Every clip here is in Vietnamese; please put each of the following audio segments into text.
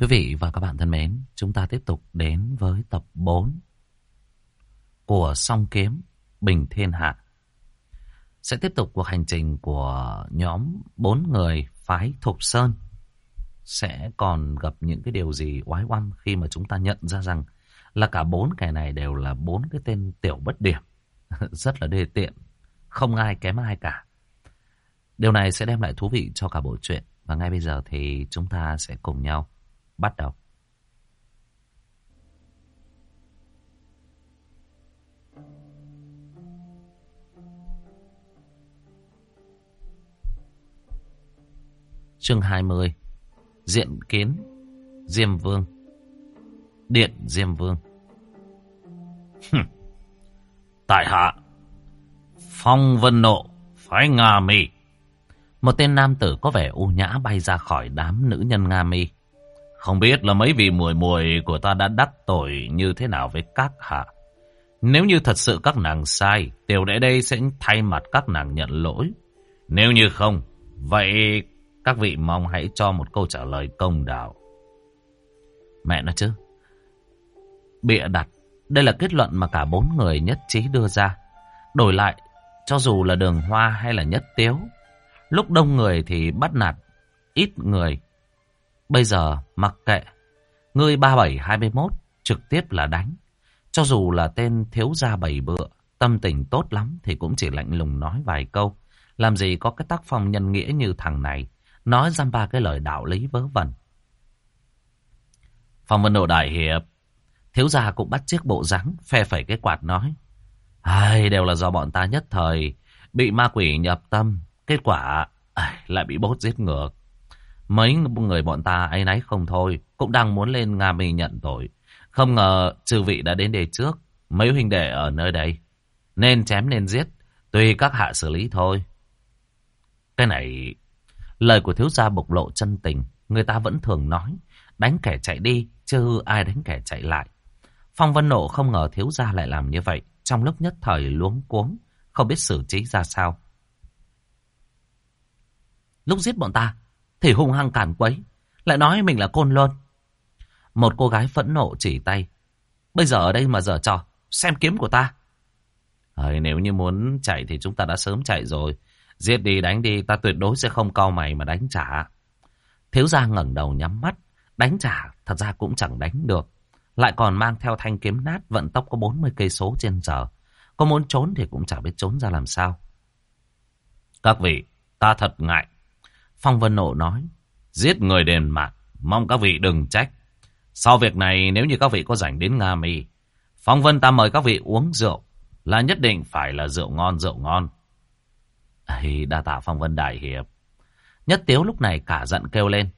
Quý vị và các bạn thân mến, chúng ta tiếp tục đến với tập 4 của Song Kiếm Bình Thiên Hạ. Sẽ tiếp tục cuộc hành trình của nhóm 4 người phái Thục Sơn. Sẽ còn gặp những cái điều gì oái oăm khi mà chúng ta nhận ra rằng là cả bốn kẻ này đều là bốn cái tên tiểu bất điểm. Rất là đề tiện, không ai kém ai cả. Điều này sẽ đem lại thú vị cho cả bộ truyện. Và ngay bây giờ thì chúng ta sẽ cùng nhau bắt đầu. Chương 20 Diện kiến, Diêm Vương. Điện Diêm Vương. Tại hạ, Phong Vân Nộ, Phái Nga Mi. Một tên nam tử có vẻ u nhã bay ra khỏi đám nữ nhân Nga Mi không biết là mấy vị mùi mùi của ta đã đắc tội như thế nào với các hạ. Nếu như thật sự các nàng sai, tiểu đệ đây sẽ thay mặt các nàng nhận lỗi. Nếu như không, vậy các vị mong hãy cho một câu trả lời công đạo. Mẹ nó chứ. Bịa đặt, đây là kết luận mà cả bốn người nhất trí đưa ra. Đổi lại, cho dù là đường hoa hay là nhất tiếu, lúc đông người thì bắt nạt ít người Bây giờ mặc kệ. Ngươi 3721 trực tiếp là đánh. Cho dù là tên thiếu gia bảy bựa, tâm tình tốt lắm thì cũng chỉ lạnh lùng nói vài câu. Làm gì có cái tác phong nhân nghĩa như thằng này. Nói ra ba cái lời đạo lý vớ vẩn. Phong vân độ đại hiệp. Thiếu gia cũng bắt chiếc bộ dáng phe phẩy cái quạt nói. Ai, đều là do bọn ta nhất thời bị ma quỷ nhập tâm. Kết quả ai, lại bị bốt giết ngược. Mấy người bọn ta ấy nấy không thôi, cũng đang muốn lên Nga Mi nhận tội. Không ngờ chư vị đã đến đề trước, mấy huynh đệ ở nơi đây. Nên chém nên giết, tùy các hạ xử lý thôi. Cái này, lời của thiếu gia bộc lộ chân tình, người ta vẫn thường nói, đánh kẻ chạy đi, chứ ai đánh kẻ chạy lại. Phong Vân Nộ không ngờ thiếu gia lại làm như vậy, trong lúc nhất thời luống cuống, không biết xử trí ra sao. Lúc giết bọn ta, thì hung hăng cản quấy, lại nói mình là côn lôn. Một cô gái phẫn nộ chỉ tay. Bây giờ ở đây mà giờ trò, xem kiếm của ta. Ờ, nếu như muốn chạy thì chúng ta đã sớm chạy rồi. Giết đi đánh đi, ta tuyệt đối sẽ không cau mày mà đánh trả. Thiếu gia ngẩng đầu nhắm mắt, đánh trả thật ra cũng chẳng đánh được. Lại còn mang theo thanh kiếm nát vận tốc có 40 cây số trên giờ. Có muốn trốn thì cũng chẳng biết trốn ra làm sao. Các vị, ta thật ngại. Phong Vân Nộ nói, giết người đền mạng, mong các vị đừng trách. Sau việc này nếu như các vị có rảnh đến Nga Mi, Phong Vân ta mời các vị uống rượu, là nhất định phải là rượu ngon rượu ngon. Ây, đa tạ Phong Vân Đại Hiệp. Nhất Tiếu lúc này cả giận kêu lên.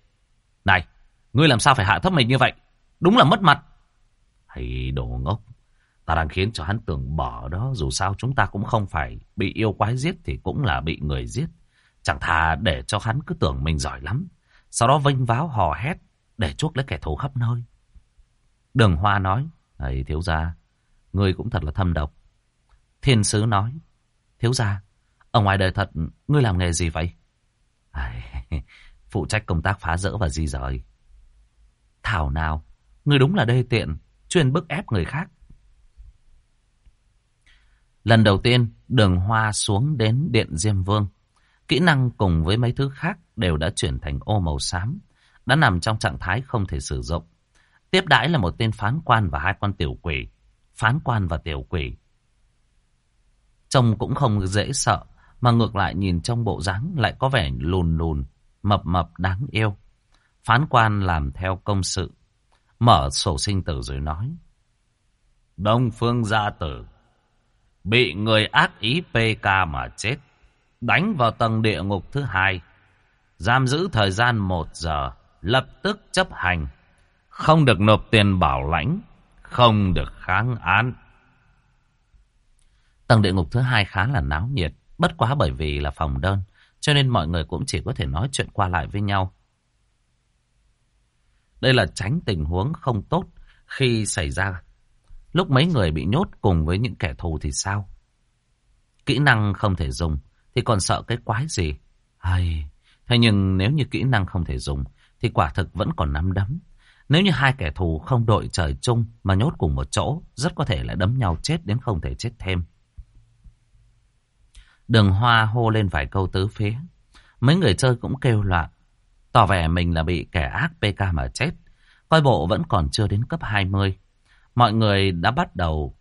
Này, ngươi làm sao phải hạ thấp mình như vậy? Đúng là mất mặt. Hay đồ ngốc. Ta đang khiến cho hắn tưởng bỏ đó. Dù sao chúng ta cũng không phải bị yêu quái giết thì cũng là bị người giết. Chẳng thà để cho hắn cứ tưởng mình giỏi lắm. Sau đó vênh váo hò hét để chuốc lấy kẻ thù khắp nơi. Đường Hoa nói, ấy thiếu gia, ngươi cũng thật là thâm độc. Thiên sứ nói, thiếu gia, ở ngoài đời thật, ngươi làm nghề gì vậy? À, phụ trách công tác phá rỡ và di rời. Thảo nào, ngươi đúng là đê tiện, chuyên bức ép người khác. Lần đầu tiên, đường hoa xuống đến Điện Diêm Vương. Kỹ năng cùng với mấy thứ khác đều đã chuyển thành ô màu xám, đã nằm trong trạng thái không thể sử dụng. Tiếp đãi là một tên phán quan và hai con tiểu quỷ. Phán quan và tiểu quỷ. Trông cũng không dễ sợ, mà ngược lại nhìn trong bộ dáng lại có vẻ lùn lùn, mập mập đáng yêu. Phán quan làm theo công sự, mở sổ sinh tử rồi nói. Đông Phương Gia Tử, bị người ác ý PK mà chết đánh vào tầng địa ngục thứ hai, giam giữ thời gian một giờ, lập tức chấp hành, không được nộp tiền bảo lãnh, không được kháng án. Tầng địa ngục thứ hai khá là náo nhiệt, bất quá bởi vì là phòng đơn, cho nên mọi người cũng chỉ có thể nói chuyện qua lại với nhau. Đây là tránh tình huống không tốt khi xảy ra. Lúc mấy người bị nhốt cùng với những kẻ thù thì sao? Kỹ năng không thể dùng, thì còn sợ cái quái gì. Hay, thế nhưng nếu như kỹ năng không thể dùng thì quả thực vẫn còn nắm đấm. Nếu như hai kẻ thù không đội trời chung mà nhốt cùng một chỗ, rất có thể lại đấm nhau chết đến không thể chết thêm. Đường hoa hô lên vài câu tứ phía. Mấy người chơi cũng kêu loạn. Tỏ vẻ mình là bị kẻ ác PK mà chết. Coi bộ vẫn còn chưa đến cấp 20. Mọi người đã bắt đầu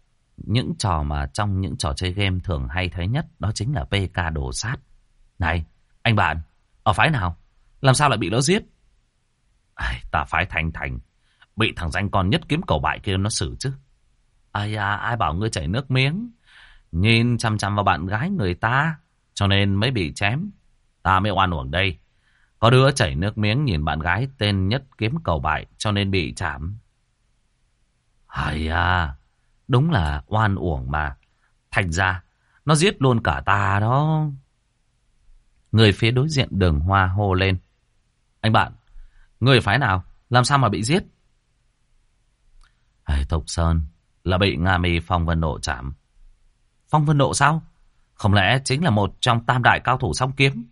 những trò mà trong những trò chơi game thường hay thấy nhất. Đó chính là PK đổ sát. Này, anh bạn, ở phái nào? Làm sao lại bị nó giết? Ai, ta phái thành thành. Bị thằng danh con nhất kiếm cầu bại kia nó xử chứ. Ai à, ai bảo ngươi chảy nước miếng. Nhìn chăm chăm vào bạn gái người ta. Cho nên mới bị chém. Ta mới oan uổng đây. Có đứa chảy nước miếng nhìn bạn gái tên nhất kiếm cầu bại cho nên bị chạm. Ai à, đúng là oan uổng mà. Thành ra, nó giết luôn cả ta đó. Người phía đối diện đường hoa hô lên. Anh bạn, người phái nào? Làm sao mà bị giết? Hay Tộc Sơn là bị Nga Mi Phong Vân độ chạm. Phong Vân độ sao? Không lẽ chính là một trong tam đại cao thủ song kiếm?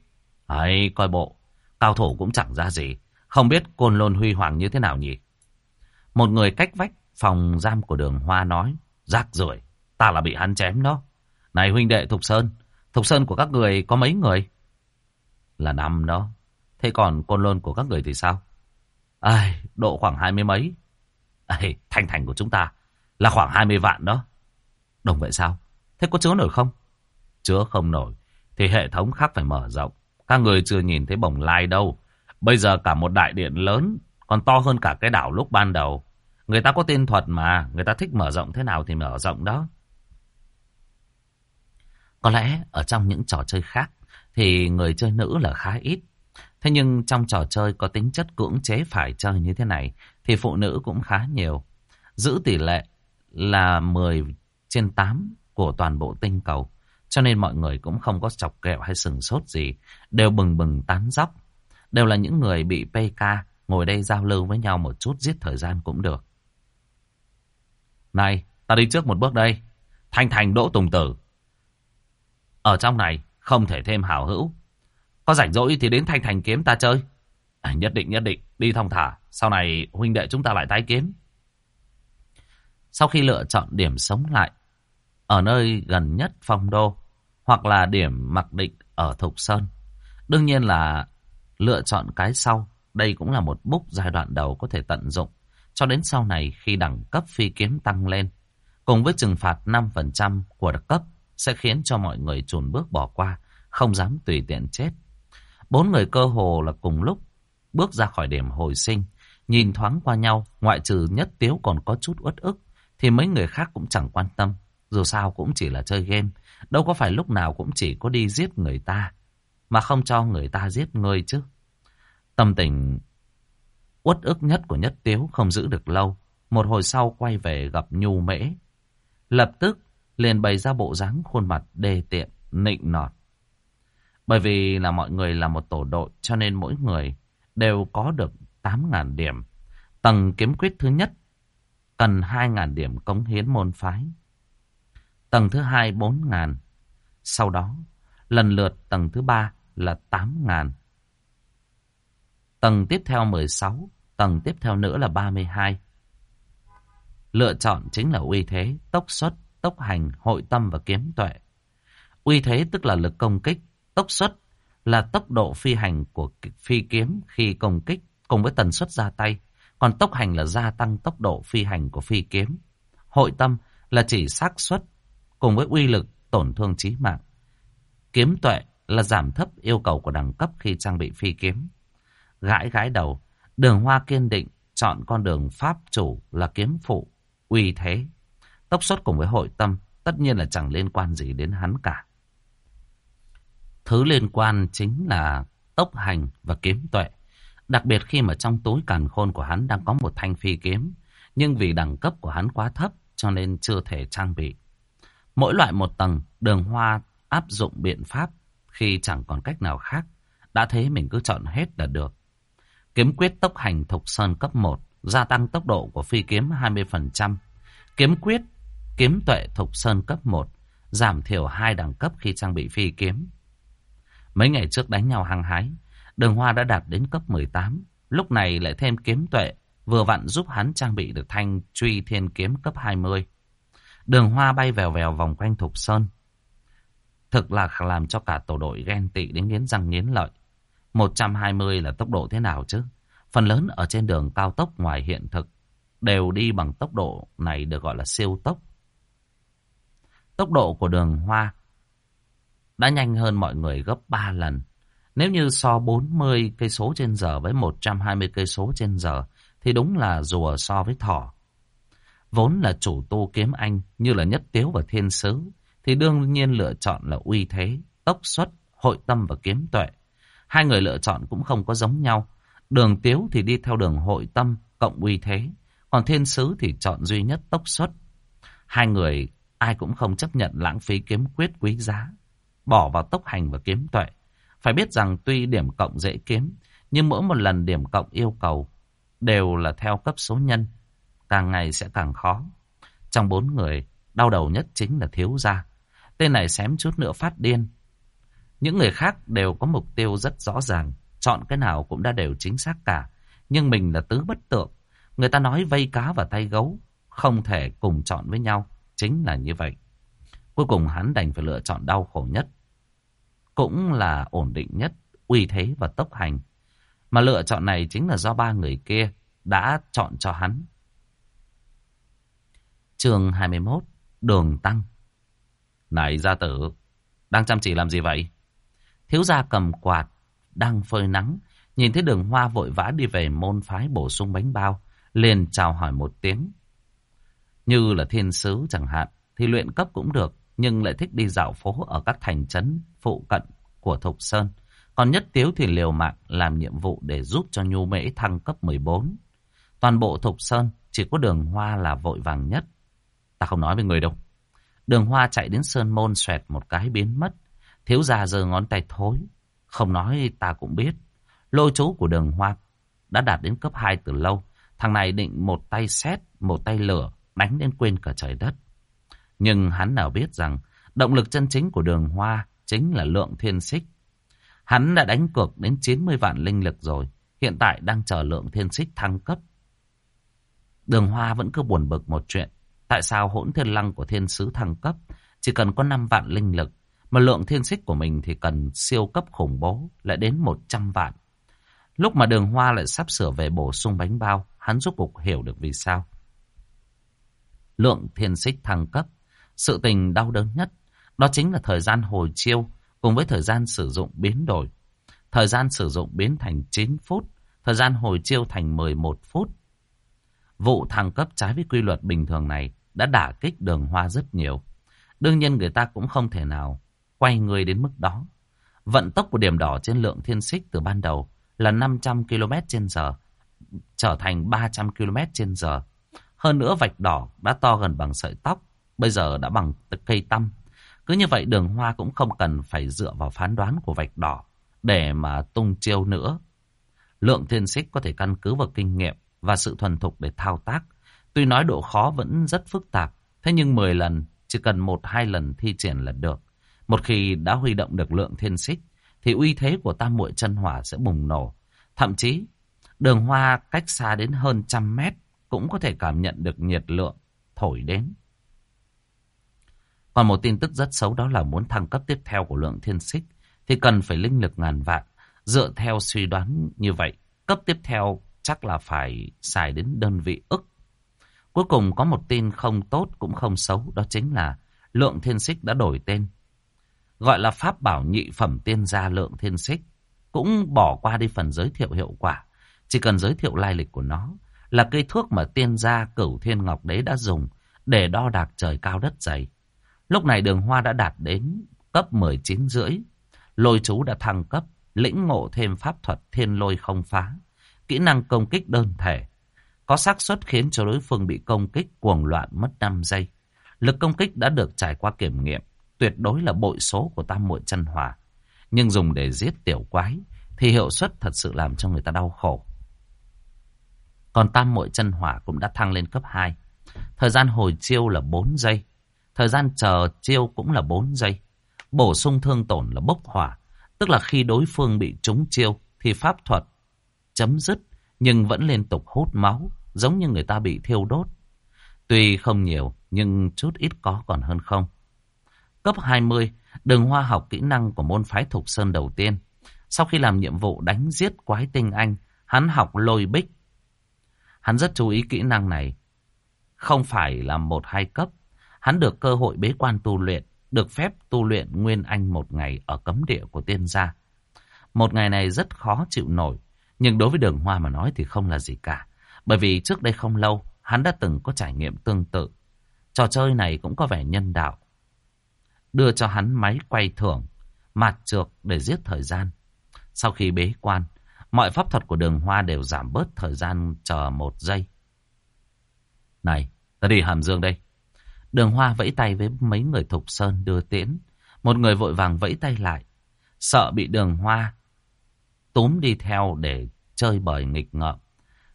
Ấy, coi bộ, cao thủ cũng chẳng ra gì. Không biết côn lôn huy hoàng như thế nào nhỉ? Một người cách vách phòng giam của đường hoa nói. Rác rưởi ta là bị hắn chém đó. Này huynh đệ Thục Sơn, Thục Sơn của các người có mấy người? Là năm đó. Thế còn côn lôn của các người thì sao? Ai, độ khoảng hai mươi mấy. Ai, thành thành của chúng ta là khoảng hai mươi vạn đó. Đồng vậy sao? Thế có chứa nổi không? Chứa không nổi. Thì hệ thống khác phải mở rộng. Các người chưa nhìn thấy bồng lai đâu. Bây giờ cả một đại điện lớn còn to hơn cả cái đảo lúc ban đầu. Người ta có tên thuật mà. Người ta thích mở rộng thế nào thì mở rộng đó. Có lẽ ở trong những trò chơi khác thì người chơi nữ là khá ít. Thế nhưng trong trò chơi có tính chất cưỡng chế phải chơi như thế này thì phụ nữ cũng khá nhiều. Giữ tỷ lệ là 10 trên 8 của toàn bộ tinh cầu. Cho nên mọi người cũng không có chọc kẹo hay sừng sốt gì. Đều bừng bừng tán dóc. Đều là những người bị PK ngồi đây giao lưu với nhau một chút, giết thời gian cũng được. Này, ta đi trước một bước đây. Thanh Thành Đỗ Tùng Tử. Ở trong này không thể thêm hảo hữu. Có rảnh rỗi thì đến Thanh Thành kiếm ta chơi. À, nhất định nhất định, đi thong thả. Sau này huynh đệ chúng ta lại tái kiếm. Sau khi lựa chọn điểm sống lại, ở nơi gần nhất phong đô, hoặc là điểm mặc định ở Thục Sơn. Đương nhiên là lựa chọn cái sau, đây cũng là một bút giai đoạn đầu có thể tận dụng. Cho đến sau này khi đẳng cấp phi kiếm tăng lên, cùng với trừng phạt 5% của đặc cấp sẽ khiến cho mọi người chùn bước bỏ qua, không dám tùy tiện chết. Bốn người cơ hồ là cùng lúc bước ra khỏi điểm hồi sinh, nhìn thoáng qua nhau, ngoại trừ nhất tiếu còn có chút uất ức, thì mấy người khác cũng chẳng quan tâm. Dù sao cũng chỉ là chơi game, đâu có phải lúc nào cũng chỉ có đi giết người ta, mà không cho người ta giết ngươi chứ. Tâm tình uất ức nhất của nhất tiếu không giữ được lâu, một hồi sau quay về gặp nhu mễ. Lập tức liền bày ra bộ dáng khuôn mặt đề tiện, nịnh nọt. Bởi vì là mọi người là một tổ đội cho nên mỗi người đều có được 8.000 điểm. Tầng kiếm quyết thứ nhất cần 2.000 điểm cống hiến môn phái. Tầng thứ hai 4.000. Sau đó, lần lượt tầng thứ ba là 8.000. Tầng tiếp theo 16, tầng tiếp theo nữa là 32. Lựa chọn chính là uy thế, tốc xuất, tốc hành, hội tâm và kiếm tuệ. Uy thế tức là lực công kích, tốc xuất là tốc độ phi hành của phi kiếm khi công kích cùng với tần suất ra tay. Còn tốc hành là gia tăng tốc độ phi hành của phi kiếm. Hội tâm là chỉ xác suất cùng với uy lực tổn thương chí mạng. Kiếm tuệ là giảm thấp yêu cầu của đẳng cấp khi trang bị phi kiếm. Gãi gãi đầu, đường hoa kiên định chọn con đường pháp chủ là kiếm phụ, uy thế. Tốc suất cùng với hội tâm tất nhiên là chẳng liên quan gì đến hắn cả. Thứ liên quan chính là tốc hành và kiếm tuệ. Đặc biệt khi mà trong túi càn khôn của hắn đang có một thanh phi kiếm. Nhưng vì đẳng cấp của hắn quá thấp cho nên chưa thể trang bị. Mỗi loại một tầng, đường hoa áp dụng biện pháp khi chẳng còn cách nào khác. Đã thế mình cứ chọn hết là được. Kiếm quyết tốc hành thục sơn cấp 1, gia tăng tốc độ của phi kiếm 20%. Kiếm quyết, kiếm tuệ thục sơn cấp 1, giảm thiểu hai đẳng cấp khi trang bị phi kiếm. Mấy ngày trước đánh nhau hăng hái, đường hoa đã đạt đến cấp 18, lúc này lại thêm kiếm tuệ vừa vặn giúp hắn trang bị được thanh truy thiên kiếm cấp 20. Đường hoa bay vèo vèo vòng quanh Thục Sơn. Thực là làm cho cả tổ đội ghen tị đến nghiến răng nghiến lợi. 120 là tốc độ thế nào chứ? Phần lớn ở trên đường cao tốc ngoài hiện thực đều đi bằng tốc độ này được gọi là siêu tốc. Tốc độ của đường hoa đã nhanh hơn mọi người gấp 3 lần. Nếu như so 40 cây số trên giờ với 120 cây số trên giờ thì đúng là rùa so với thỏ. Vốn là chủ tu kiếm anh như là Nhất Tiếu và Thiên Sứ thì đương nhiên lựa chọn là uy thế, tốc xuất, hội tâm và kiếm tuệ. Hai người lựa chọn cũng không có giống nhau. Đường Tiếu thì đi theo đường hội tâm cộng uy thế, còn Thiên Sứ thì chọn duy nhất tốc xuất. Hai người ai cũng không chấp nhận lãng phí kiếm quyết quý giá, bỏ vào tốc hành và kiếm tuệ. Phải biết rằng tuy điểm cộng dễ kiếm, nhưng mỗi một lần điểm cộng yêu cầu đều là theo cấp số nhân, càng ngày sẽ càng khó. Trong bốn người, đau đầu nhất chính là thiếu gia. Tên này xém chút nữa phát điên. Những người khác đều có mục tiêu rất rõ ràng, chọn cái nào cũng đã đều chính xác cả. Nhưng mình là tứ bất tượng. Người ta nói vây cá và tay gấu, không thể cùng chọn với nhau. Chính là như vậy. Cuối cùng hắn đành phải lựa chọn đau khổ nhất. Cũng là ổn định nhất, uy thế và tốc hành. Mà lựa chọn này chính là do ba người kia đã chọn cho hắn. Chương 21 Đường Tăng Này gia tử, đang chăm chỉ làm gì vậy? Thiếu gia cầm quạt, đang phơi nắng, nhìn thấy đường hoa vội vã đi về môn phái bổ sung bánh bao, liền chào hỏi một tiếng. Như là thiên sứ chẳng hạn, thì luyện cấp cũng được, nhưng lại thích đi dạo phố ở các thành trấn phụ cận của Thục Sơn. Còn nhất tiếu thì liều mạng làm nhiệm vụ để giúp cho Nhu Mễ thăng cấp 14. Toàn bộ Thục Sơn chỉ có đường hoa là vội vàng nhất. Ta không nói với người đâu. Đường hoa chạy đến Sơn Môn xoẹt một cái biến mất. Thiếu gia giơ ngón tay thối. Không nói ta cũng biết. Lôi chú của đường hoa đã đạt đến cấp 2 từ lâu. Thằng này định một tay xét, một tay lửa, đánh đến quên cả trời đất. Nhưng hắn nào biết rằng động lực chân chính của đường hoa chính là lượng thiên xích. Hắn đã đánh cược đến 90 vạn linh lực rồi. Hiện tại đang chờ lượng thiên xích thăng cấp. Đường hoa vẫn cứ buồn bực một chuyện. Tại sao hỗn thiên lăng của thiên sứ thăng cấp chỉ cần có 5 vạn linh lực mà lượng thiên xích của mình thì cần siêu cấp khủng bố lại đến 100 vạn. Lúc mà đường hoa lại sắp sửa về bổ sung bánh bao, hắn rốt cuộc hiểu được vì sao. Lượng thiên xích thăng cấp, sự tình đau đớn nhất, đó chính là thời gian hồi chiêu cùng với thời gian sử dụng biến đổi. Thời gian sử dụng biến thành 9 phút, thời gian hồi chiêu thành 11 phút. Vụ thăng cấp trái với quy luật bình thường này đã đả kích đường hoa rất nhiều. Đương nhiên người ta cũng không thể nào quay người đến mức đó. Vận tốc của điểm đỏ trên lượng thiên xích từ ban đầu là 500 km trên giờ, trở thành 300 km trên giờ. Hơn nữa vạch đỏ đã to gần bằng sợi tóc, bây giờ đã bằng cây tăm. Cứ như vậy đường hoa cũng không cần phải dựa vào phán đoán của vạch đỏ để mà tung chiêu nữa. Lượng thiên xích có thể căn cứ vào kinh nghiệm và sự thuần thục để thao tác. Tuy nói độ khó vẫn rất phức tạp, thế nhưng 10 lần, chỉ cần một hai lần thi triển là được. Một khi đã huy động được lượng thiên xích, thì uy thế của tam muội chân hỏa sẽ bùng nổ. Thậm chí, đường hoa cách xa đến hơn trăm mét cũng có thể cảm nhận được nhiệt lượng thổi đến. Còn một tin tức rất xấu đó là muốn thăng cấp tiếp theo của lượng thiên xích thì cần phải linh lực ngàn vạn. Dựa theo suy đoán như vậy, cấp tiếp theo chắc là phải xài đến đơn vị ức. Cuối cùng có một tin không tốt cũng không xấu, đó chính là lượng thiên xích đã đổi tên. Gọi là pháp bảo nhị phẩm tiên gia lượng thiên xích. Cũng bỏ qua đi phần giới thiệu hiệu quả. Chỉ cần giới thiệu lai lịch của nó là cây thuốc mà tiên gia cửu thiên ngọc đấy đã dùng để đo đạc trời cao đất dày. Lúc này đường hoa đã đạt đến cấp 19 rưỡi. Lôi chú đã thăng cấp, lĩnh ngộ thêm pháp thuật thiên lôi không phá. Kỹ năng công kích đơn thể. Có xác suất khiến cho đối phương bị công kích cuồng loạn mất 5 giây. Lực công kích đã được trải qua kiểm nghiệm. Tuyệt đối là bội số của tam muội chân hỏa. Nhưng dùng để giết tiểu quái thì hiệu suất thật sự làm cho người ta đau khổ. Còn tam muội chân hỏa cũng đã thăng lên cấp 2. Thời gian hồi chiêu là 4 giây. Thời gian chờ chiêu cũng là 4 giây. Bổ sung thương tổn là bốc hỏa. Tức là khi đối phương bị trúng chiêu thì pháp thuật chấm dứt nhưng vẫn liên tục hút máu. giống như người ta bị thiêu đốt. Tuy không nhiều, nhưng chút ít có còn hơn không. Cấp 20, đường hoa học kỹ năng của môn phái Thục Sơn đầu tiên. Sau khi làm nhiệm vụ đánh giết quái tinh anh, hắn học lôi bích. Hắn rất chú ý kỹ năng này. Không phải là một hai cấp. Hắn được cơ hội bế quan tu luyện, được phép tu luyện Nguyên Anh một ngày ở cấm địa của tiên gia. Một ngày này rất khó chịu nổi, nhưng đối với đường hoa mà nói thì không là gì cả. Bởi vì trước đây không lâu, hắn đã từng có trải nghiệm tương tự. Trò chơi này cũng có vẻ nhân đạo. Đưa cho hắn máy quay thưởng, mạt trược để giết thời gian. Sau khi bế quan, mọi pháp thuật của đường hoa đều giảm bớt thời gian chờ một giây. Này, ta đi Hàm Dương đây. Đường hoa vẫy tay với mấy người thục sơn đưa tiễn. Một người vội vàng vẫy tay lại. Sợ bị đường hoa túm đi theo để chơi bời nghịch ngợm.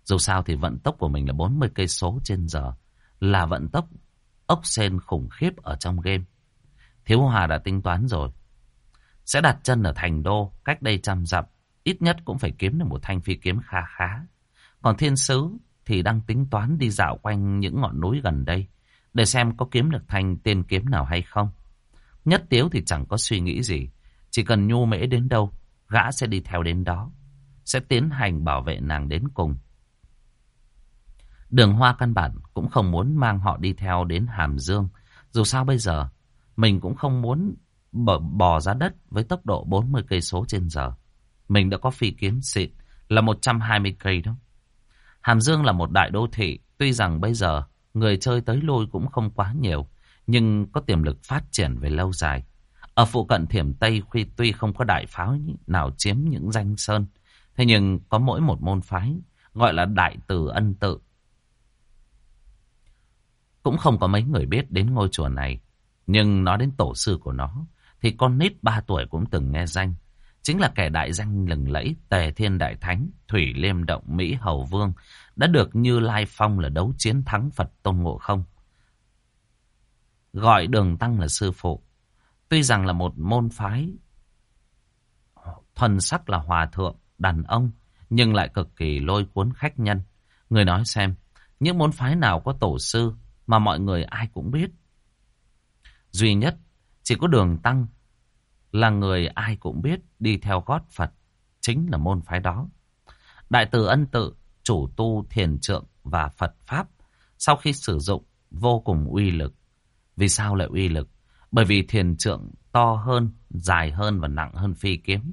Dù sao thì vận tốc của mình là 40 cây số trên giờ, là vận tốc ốc sen khủng khiếp ở trong game. Thiếu Hòa đã tính toán rồi. Sẽ đặt chân ở thành đô, cách đây trăm dặm, ít nhất cũng phải kiếm được một thanh phi kiếm kha khá. Còn thiên sứ thì đang tính toán đi dạo quanh những ngọn núi gần đây, để xem có kiếm được thanh tiên kiếm nào hay không. Nhất tiếu thì chẳng có suy nghĩ gì, chỉ cần nhu mễ đến đâu, gã sẽ đi theo đến đó, sẽ tiến hành bảo vệ nàng đến cùng. Đường Hoa căn bản cũng không muốn mang họ đi theo đến Hàm Dương. Dù sao bây giờ, mình cũng không muốn bò, bò ra đất với tốc độ 40 cây số trên giờ. Mình đã có phi kiếm xịn là 120 cây đó. Hàm Dương là một đại đô thị, tuy rằng bây giờ người chơi tới lui cũng không quá nhiều, nhưng có tiềm lực phát triển về lâu dài. Ở phụ cận Thiểm Tây khi tuy không có đại pháo nào chiếm những danh sơn, thế nhưng có mỗi một môn phái gọi là Đại Từ Ân Tự cũng không có mấy người biết đến ngôi chùa này. Nhưng nói đến tổ sư của nó, thì con nít ba tuổi cũng từng nghe danh. Chính là kẻ đại danh lừng lẫy Tề Thiên Đại Thánh, Thủy Liêm Động Mỹ Hầu Vương, đã được Như Lai Phong là đấu chiến thắng Phật Tôn Ngộ Không. Gọi đường tăng là sư phụ. Tuy rằng là một môn phái thuần sắc là hòa thượng, đàn ông, nhưng lại cực kỳ lôi cuốn khách nhân. Người nói xem, những môn phái nào có tổ sư mà mọi người ai cũng biết. Duy nhất, chỉ có đường tăng là người ai cũng biết đi theo gót Phật, chính là môn phái đó. Đại từ ân tự, chủ tu thiền trượng và Phật Pháp, sau khi sử dụng vô cùng uy lực. Vì sao lại uy lực? Bởi vì thiền trượng to hơn, dài hơn và nặng hơn phi kiếm.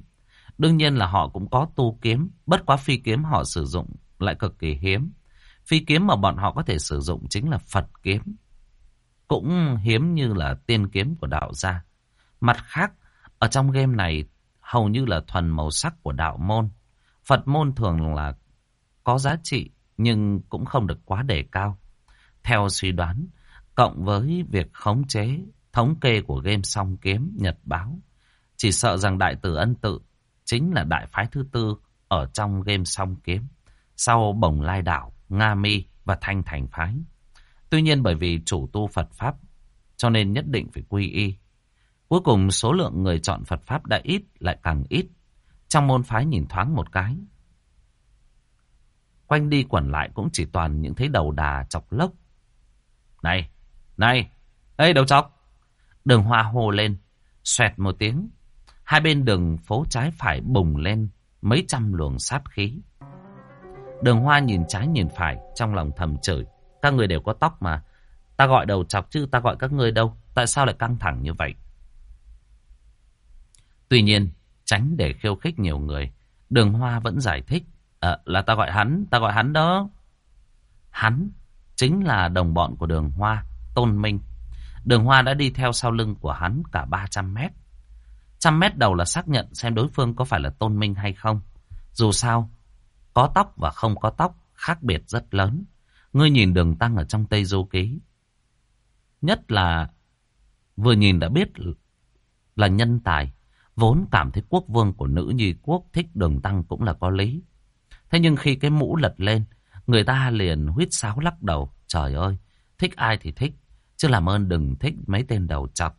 Đương nhiên là họ cũng có tu kiếm, bất quá phi kiếm họ sử dụng lại cực kỳ hiếm. Phi kiếm mà bọn họ có thể sử dụng chính là Phật kiếm. Cũng hiếm như là tiên kiếm của đạo gia. Mặt khác, ở trong game này hầu như là thuần màu sắc của đạo môn. Phật môn thường là có giá trị nhưng cũng không được quá đề cao. Theo suy đoán, cộng với việc khống chế, thống kê của game song kiếm, nhật báo, chỉ sợ rằng đại tử ân tự chính là đại phái thứ tư ở trong game song kiếm, sau bồng lai đảo. Nga Mi và Thanh Thành Phái. Tuy nhiên bởi vì chủ tu Phật Pháp cho nên nhất định phải quy y. Cuối cùng số lượng người chọn Phật Pháp đã ít lại càng ít. Trong môn phái nhìn thoáng một cái. Quanh đi quẩn lại cũng chỉ toàn những thấy đầu đà chọc lốc. Này, này, ê đầu chọc. Đường hoa hồ lên, xoẹt một tiếng. Hai bên đường phố trái phải bùng lên mấy trăm luồng sát khí. Đường hoa nhìn trái nhìn phải, trong lòng thầm chửi. Các người đều có tóc mà. Ta gọi đầu chọc chứ ta gọi các người đâu. Tại sao lại căng thẳng như vậy? Tuy nhiên, tránh để khiêu khích nhiều người. Đường hoa vẫn giải thích. À, là ta gọi hắn, ta gọi hắn đó. Hắn chính là đồng bọn của đường hoa, Tôn Minh. Đường hoa đã đi theo sau lưng của hắn cả 300 mét. Trăm mét đầu là xác nhận xem đối phương có phải là Tôn Minh hay không. Dù sao, có tóc và không có tóc khác biệt rất lớn. Ngươi nhìn đường tăng ở trong Tây Du Ký. Nhất là vừa nhìn đã biết là nhân tài. Vốn cảm thấy quốc vương của nữ nhi quốc thích đường tăng cũng là có lý. Thế nhưng khi cái mũ lật lên, người ta liền huyết sáo lắc đầu. Trời ơi, thích ai thì thích, chứ làm ơn đừng thích mấy tên đầu chọc.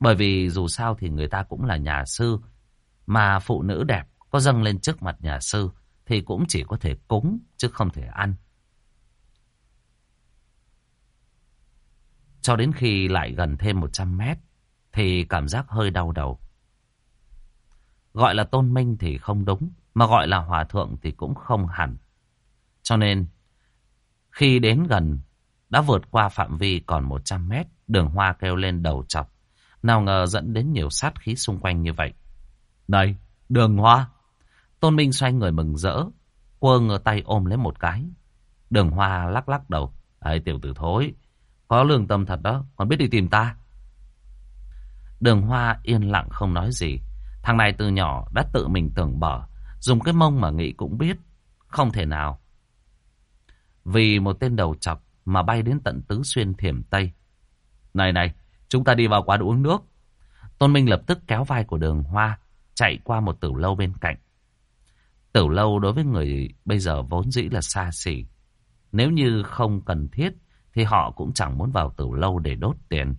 Bởi vì dù sao thì người ta cũng là nhà sư, mà phụ nữ đẹp có dâng lên trước mặt nhà sư thì cũng chỉ có thể cúng chứ không thể ăn. Cho đến khi lại gần thêm 100 mét thì cảm giác hơi đau đầu. Gọi là tôn minh thì không đúng, mà gọi là hòa thượng thì cũng không hẳn. Cho nên, khi đến gần, đã vượt qua phạm vi còn 100 mét, đường hoa kêu lên đầu chọc. Nào ngờ dẫn đến nhiều sát khí xung quanh như vậy. Này, đường hoa! Tôn Minh xoay người mừng rỡ, quơ ngờ tay ôm lấy một cái. Đường hoa lắc lắc đầu. Ấy tiểu tử thối, có lương tâm thật đó, còn biết đi tìm ta. Đường hoa yên lặng không nói gì. Thằng này từ nhỏ đã tự mình tưởng bở, Dùng cái mông mà nghĩ cũng biết. Không thể nào. Vì một tên đầu chọc mà bay đến tận tứ xuyên thiểm Tây. Này này, chúng ta đi vào quán uống nước. Tôn Minh lập tức kéo vai của đường hoa, chạy qua một tử lâu bên cạnh. Tử lâu đối với người bây giờ vốn dĩ là xa xỉ. Nếu như không cần thiết, thì họ cũng chẳng muốn vào tử lâu để đốt tiền.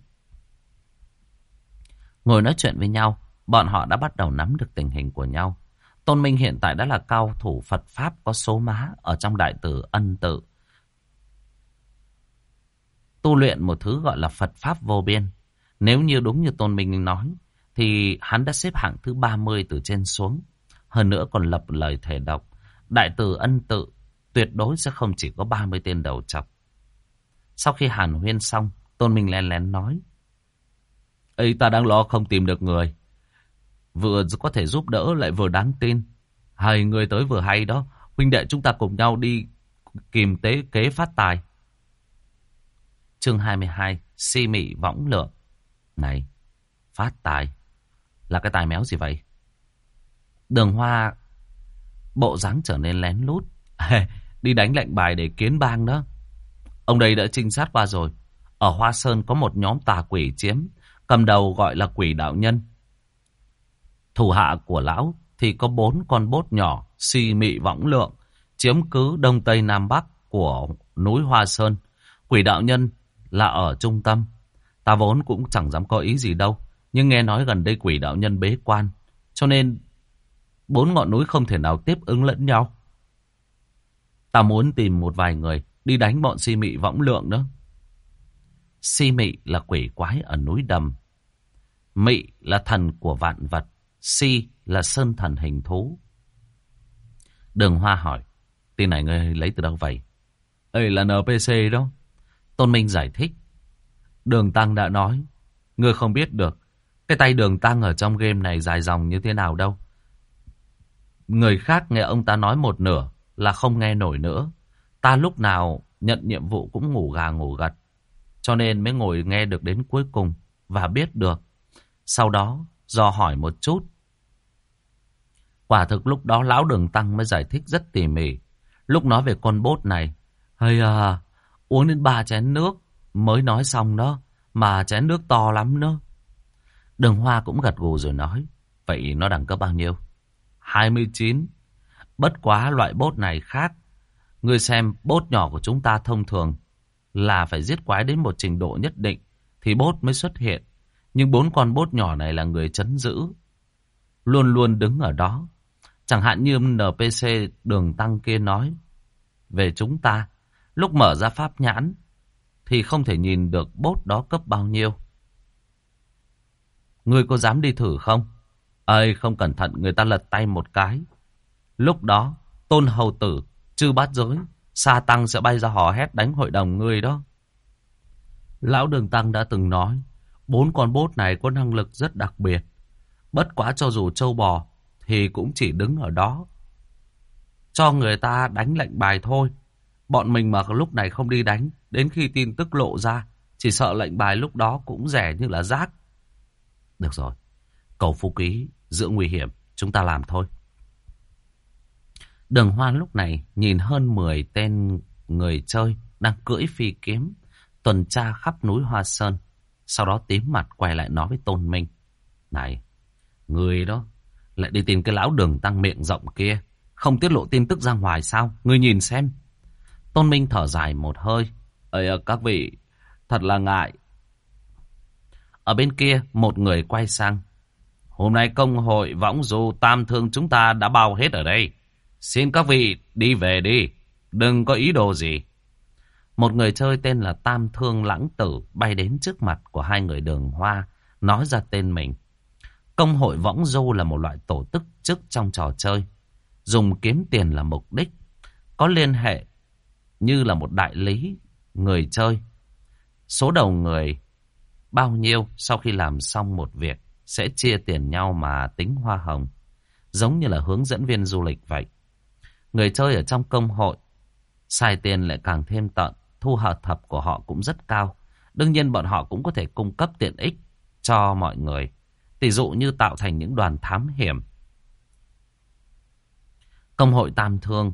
Ngồi nói chuyện với nhau, bọn họ đã bắt đầu nắm được tình hình của nhau. Tôn Minh hiện tại đã là cao thủ Phật Pháp có số má ở trong đại tử ân tự. Tu luyện một thứ gọi là Phật Pháp vô biên. Nếu như đúng như Tôn Minh nói, thì hắn đã xếp hạng thứ 30 từ trên xuống. Hơn nữa còn lập lời thể độc. Đại tử ân tự tuyệt đối sẽ không chỉ có 30 tên đầu chọc. Sau khi hàn huyên xong, Tôn Minh lén lén nói. ấy ta đang lo không tìm được người. Vừa có thể giúp đỡ lại vừa đáng tin. Hai người tới vừa hay đó. Huynh đệ chúng ta cùng nhau đi kìm tế kế phát tài. Chương 22 Si mị võng lượng Này Phát tài Là cái tài méo gì vậy Đường hoa Bộ dáng trở nên lén lút Đi đánh lệnh bài để kiến bang đó Ông đây đã trinh sát qua rồi. Ở Hoa Sơn có một nhóm tà quỷ chiếm, cầm đầu gọi là quỷ đạo nhân. Thủ hạ của lão thì có bốn con bốt nhỏ, si mị võng lượng, chiếm cứ đông tây nam bắc của núi Hoa Sơn. Quỷ đạo nhân là ở trung tâm. Ta vốn cũng chẳng dám có ý gì đâu, nhưng nghe nói gần đây quỷ đạo nhân bế quan, cho nên bốn ngọn núi không thể nào tiếp ứng lẫn nhau. Ta muốn tìm một vài người Đi đánh bọn si mị võng lượng đó. Si mị là quỷ quái ở núi đầm. Mị là thần của vạn vật. Si là sơn thần hình thú. Đường Hoa hỏi. Tin này ngươi lấy từ đâu vậy? Ê, là NPC đó. Tôn Minh giải thích. Đường Tăng đã nói. Ngươi không biết được. Cái tay đường Tăng ở trong game này dài dòng như thế nào đâu. Người khác nghe ông ta nói một nửa là không nghe nổi nữa. Ta lúc nào nhận nhiệm vụ cũng ngủ gà ngủ gật. Cho nên mới ngồi nghe được đến cuối cùng và biết được. Sau đó do hỏi một chút. Quả thực lúc đó lão đường tăng mới giải thích rất tỉ mỉ. Lúc nói về con bốt này. Hay à, uống đến ba chén nước mới nói xong đó. Mà chén nước to lắm nữa. Đường Hoa cũng gật gù rồi nói. Vậy nó đẳng cấp bao nhiêu? 29. Bất quá loại bốt này khác Ngươi xem, bốt nhỏ của chúng ta thông thường là phải giết quái đến một trình độ nhất định thì bốt mới xuất hiện. Nhưng bốn con bốt nhỏ này là người chấn giữ. Luôn luôn đứng ở đó. Chẳng hạn như NPC đường tăng kia nói, về chúng ta. Lúc mở ra pháp nhãn thì không thể nhìn được bốt đó cấp bao nhiêu. Ngươi có dám đi thử không? Ơi không cẩn thận người ta lật tay một cái. Lúc đó tôn hầu tử chư bát giới, sa tăng sẽ bay ra hò hét đánh hội đồng người đó. Lão Đường Tăng đã từng nói, bốn con bốt này có năng lực rất đặc biệt. Bất quá cho dù châu bò, thì cũng chỉ đứng ở đó. Cho người ta đánh lệnh bài thôi. Bọn mình mà lúc này không đi đánh, đến khi tin tức lộ ra, chỉ sợ lệnh bài lúc đó cũng rẻ như là rác. Được rồi, cầu phú quý giữ nguy hiểm, chúng ta làm thôi. Đường Hoan lúc này nhìn hơn 10 tên người chơi đang cưỡi phi kiếm, tuần tra khắp núi Hoa Sơn. Sau đó tím mặt quay lại nói với Tôn Minh. Này, người đó lại đi tìm cái lão đường tăng miệng rộng kia. Không tiết lộ tin tức ra ngoài sao? Người nhìn xem. Tôn Minh thở dài một hơi. Ơi các vị, thật là ngại. Ở bên kia, một người quay sang. Hôm nay công hội võng du tam thương chúng ta đã bao hết ở đây. Xin các vị đi về đi. Đừng có ý đồ gì. Một người chơi tên là Tam Thương Lãng Tử bay đến trước mặt của hai người đường hoa, nói ra tên mình. Công hội võng dô là một loại tổ chức chức trong trò chơi. Dùng kiếm tiền là mục đích. Có liên hệ như là một đại lý người chơi. Số đầu người bao nhiêu sau khi làm xong một việc sẽ chia tiền nhau mà tính hoa hồng. Giống như là hướng dẫn viên du lịch vậy. Người chơi ở trong công hội, xài tiền lại càng thêm tận. Thu hợp thập của họ cũng rất cao. Đương nhiên bọn họ cũng có thể cung cấp tiện ích cho mọi người. Tỷ dụ như tạo thành những đoàn thám hiểm. Công hội Tam Thương.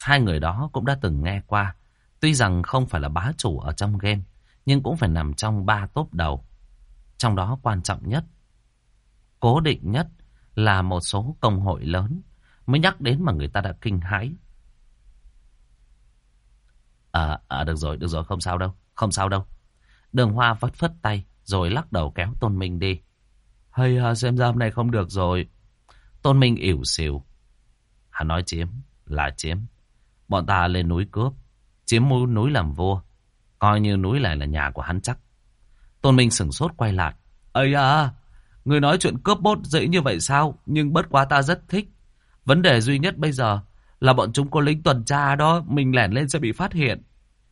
Hai người đó cũng đã từng nghe qua. Tuy rằng không phải là bá chủ ở trong game. Nhưng cũng phải nằm trong ba top đầu. Trong đó quan trọng nhất. Cố định nhất là một số công hội lớn. Mới nhắc đến mà người ta đã kinh hãi. À, à được rồi, được rồi, không sao đâu, không sao đâu. Đường Hoa vất phất tay, rồi lắc đầu kéo Tôn Minh đi. Hay à, xem ra hôm nay không được rồi. Tôn Minh ỉu xìu. Hắn nói chiếm, là chiếm. Bọn ta lên núi cướp, chiếm núi làm vua. Coi như núi này là nhà của hắn chắc. Tôn Minh sửng sốt quay lại. Ây à, người nói chuyện cướp bốt dễ như vậy sao? Nhưng bất quá ta rất thích. Vấn đề duy nhất bây giờ là bọn chúng có lính tuần tra đó, mình lẻn lên sẽ bị phát hiện.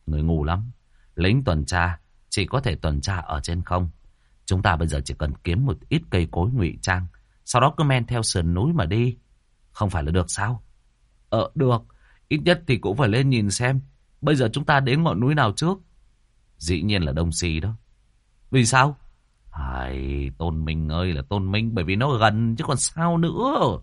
Người ngu lắm. Lính tuần tra chỉ có thể tuần tra ở trên không. Chúng ta bây giờ chỉ cần kiếm một ít cây cối ngụy trang. Sau đó cứ men theo sườn núi mà đi. Không phải là được sao? Ờ, được. Ít nhất thì cũng phải lên nhìn xem. Bây giờ chúng ta đến ngọn núi nào trước? Dĩ nhiên là Đông Xì đó. Vì sao? Ai, Tôn Minh ơi là Tôn Minh bởi vì nó gần chứ còn sao nữa.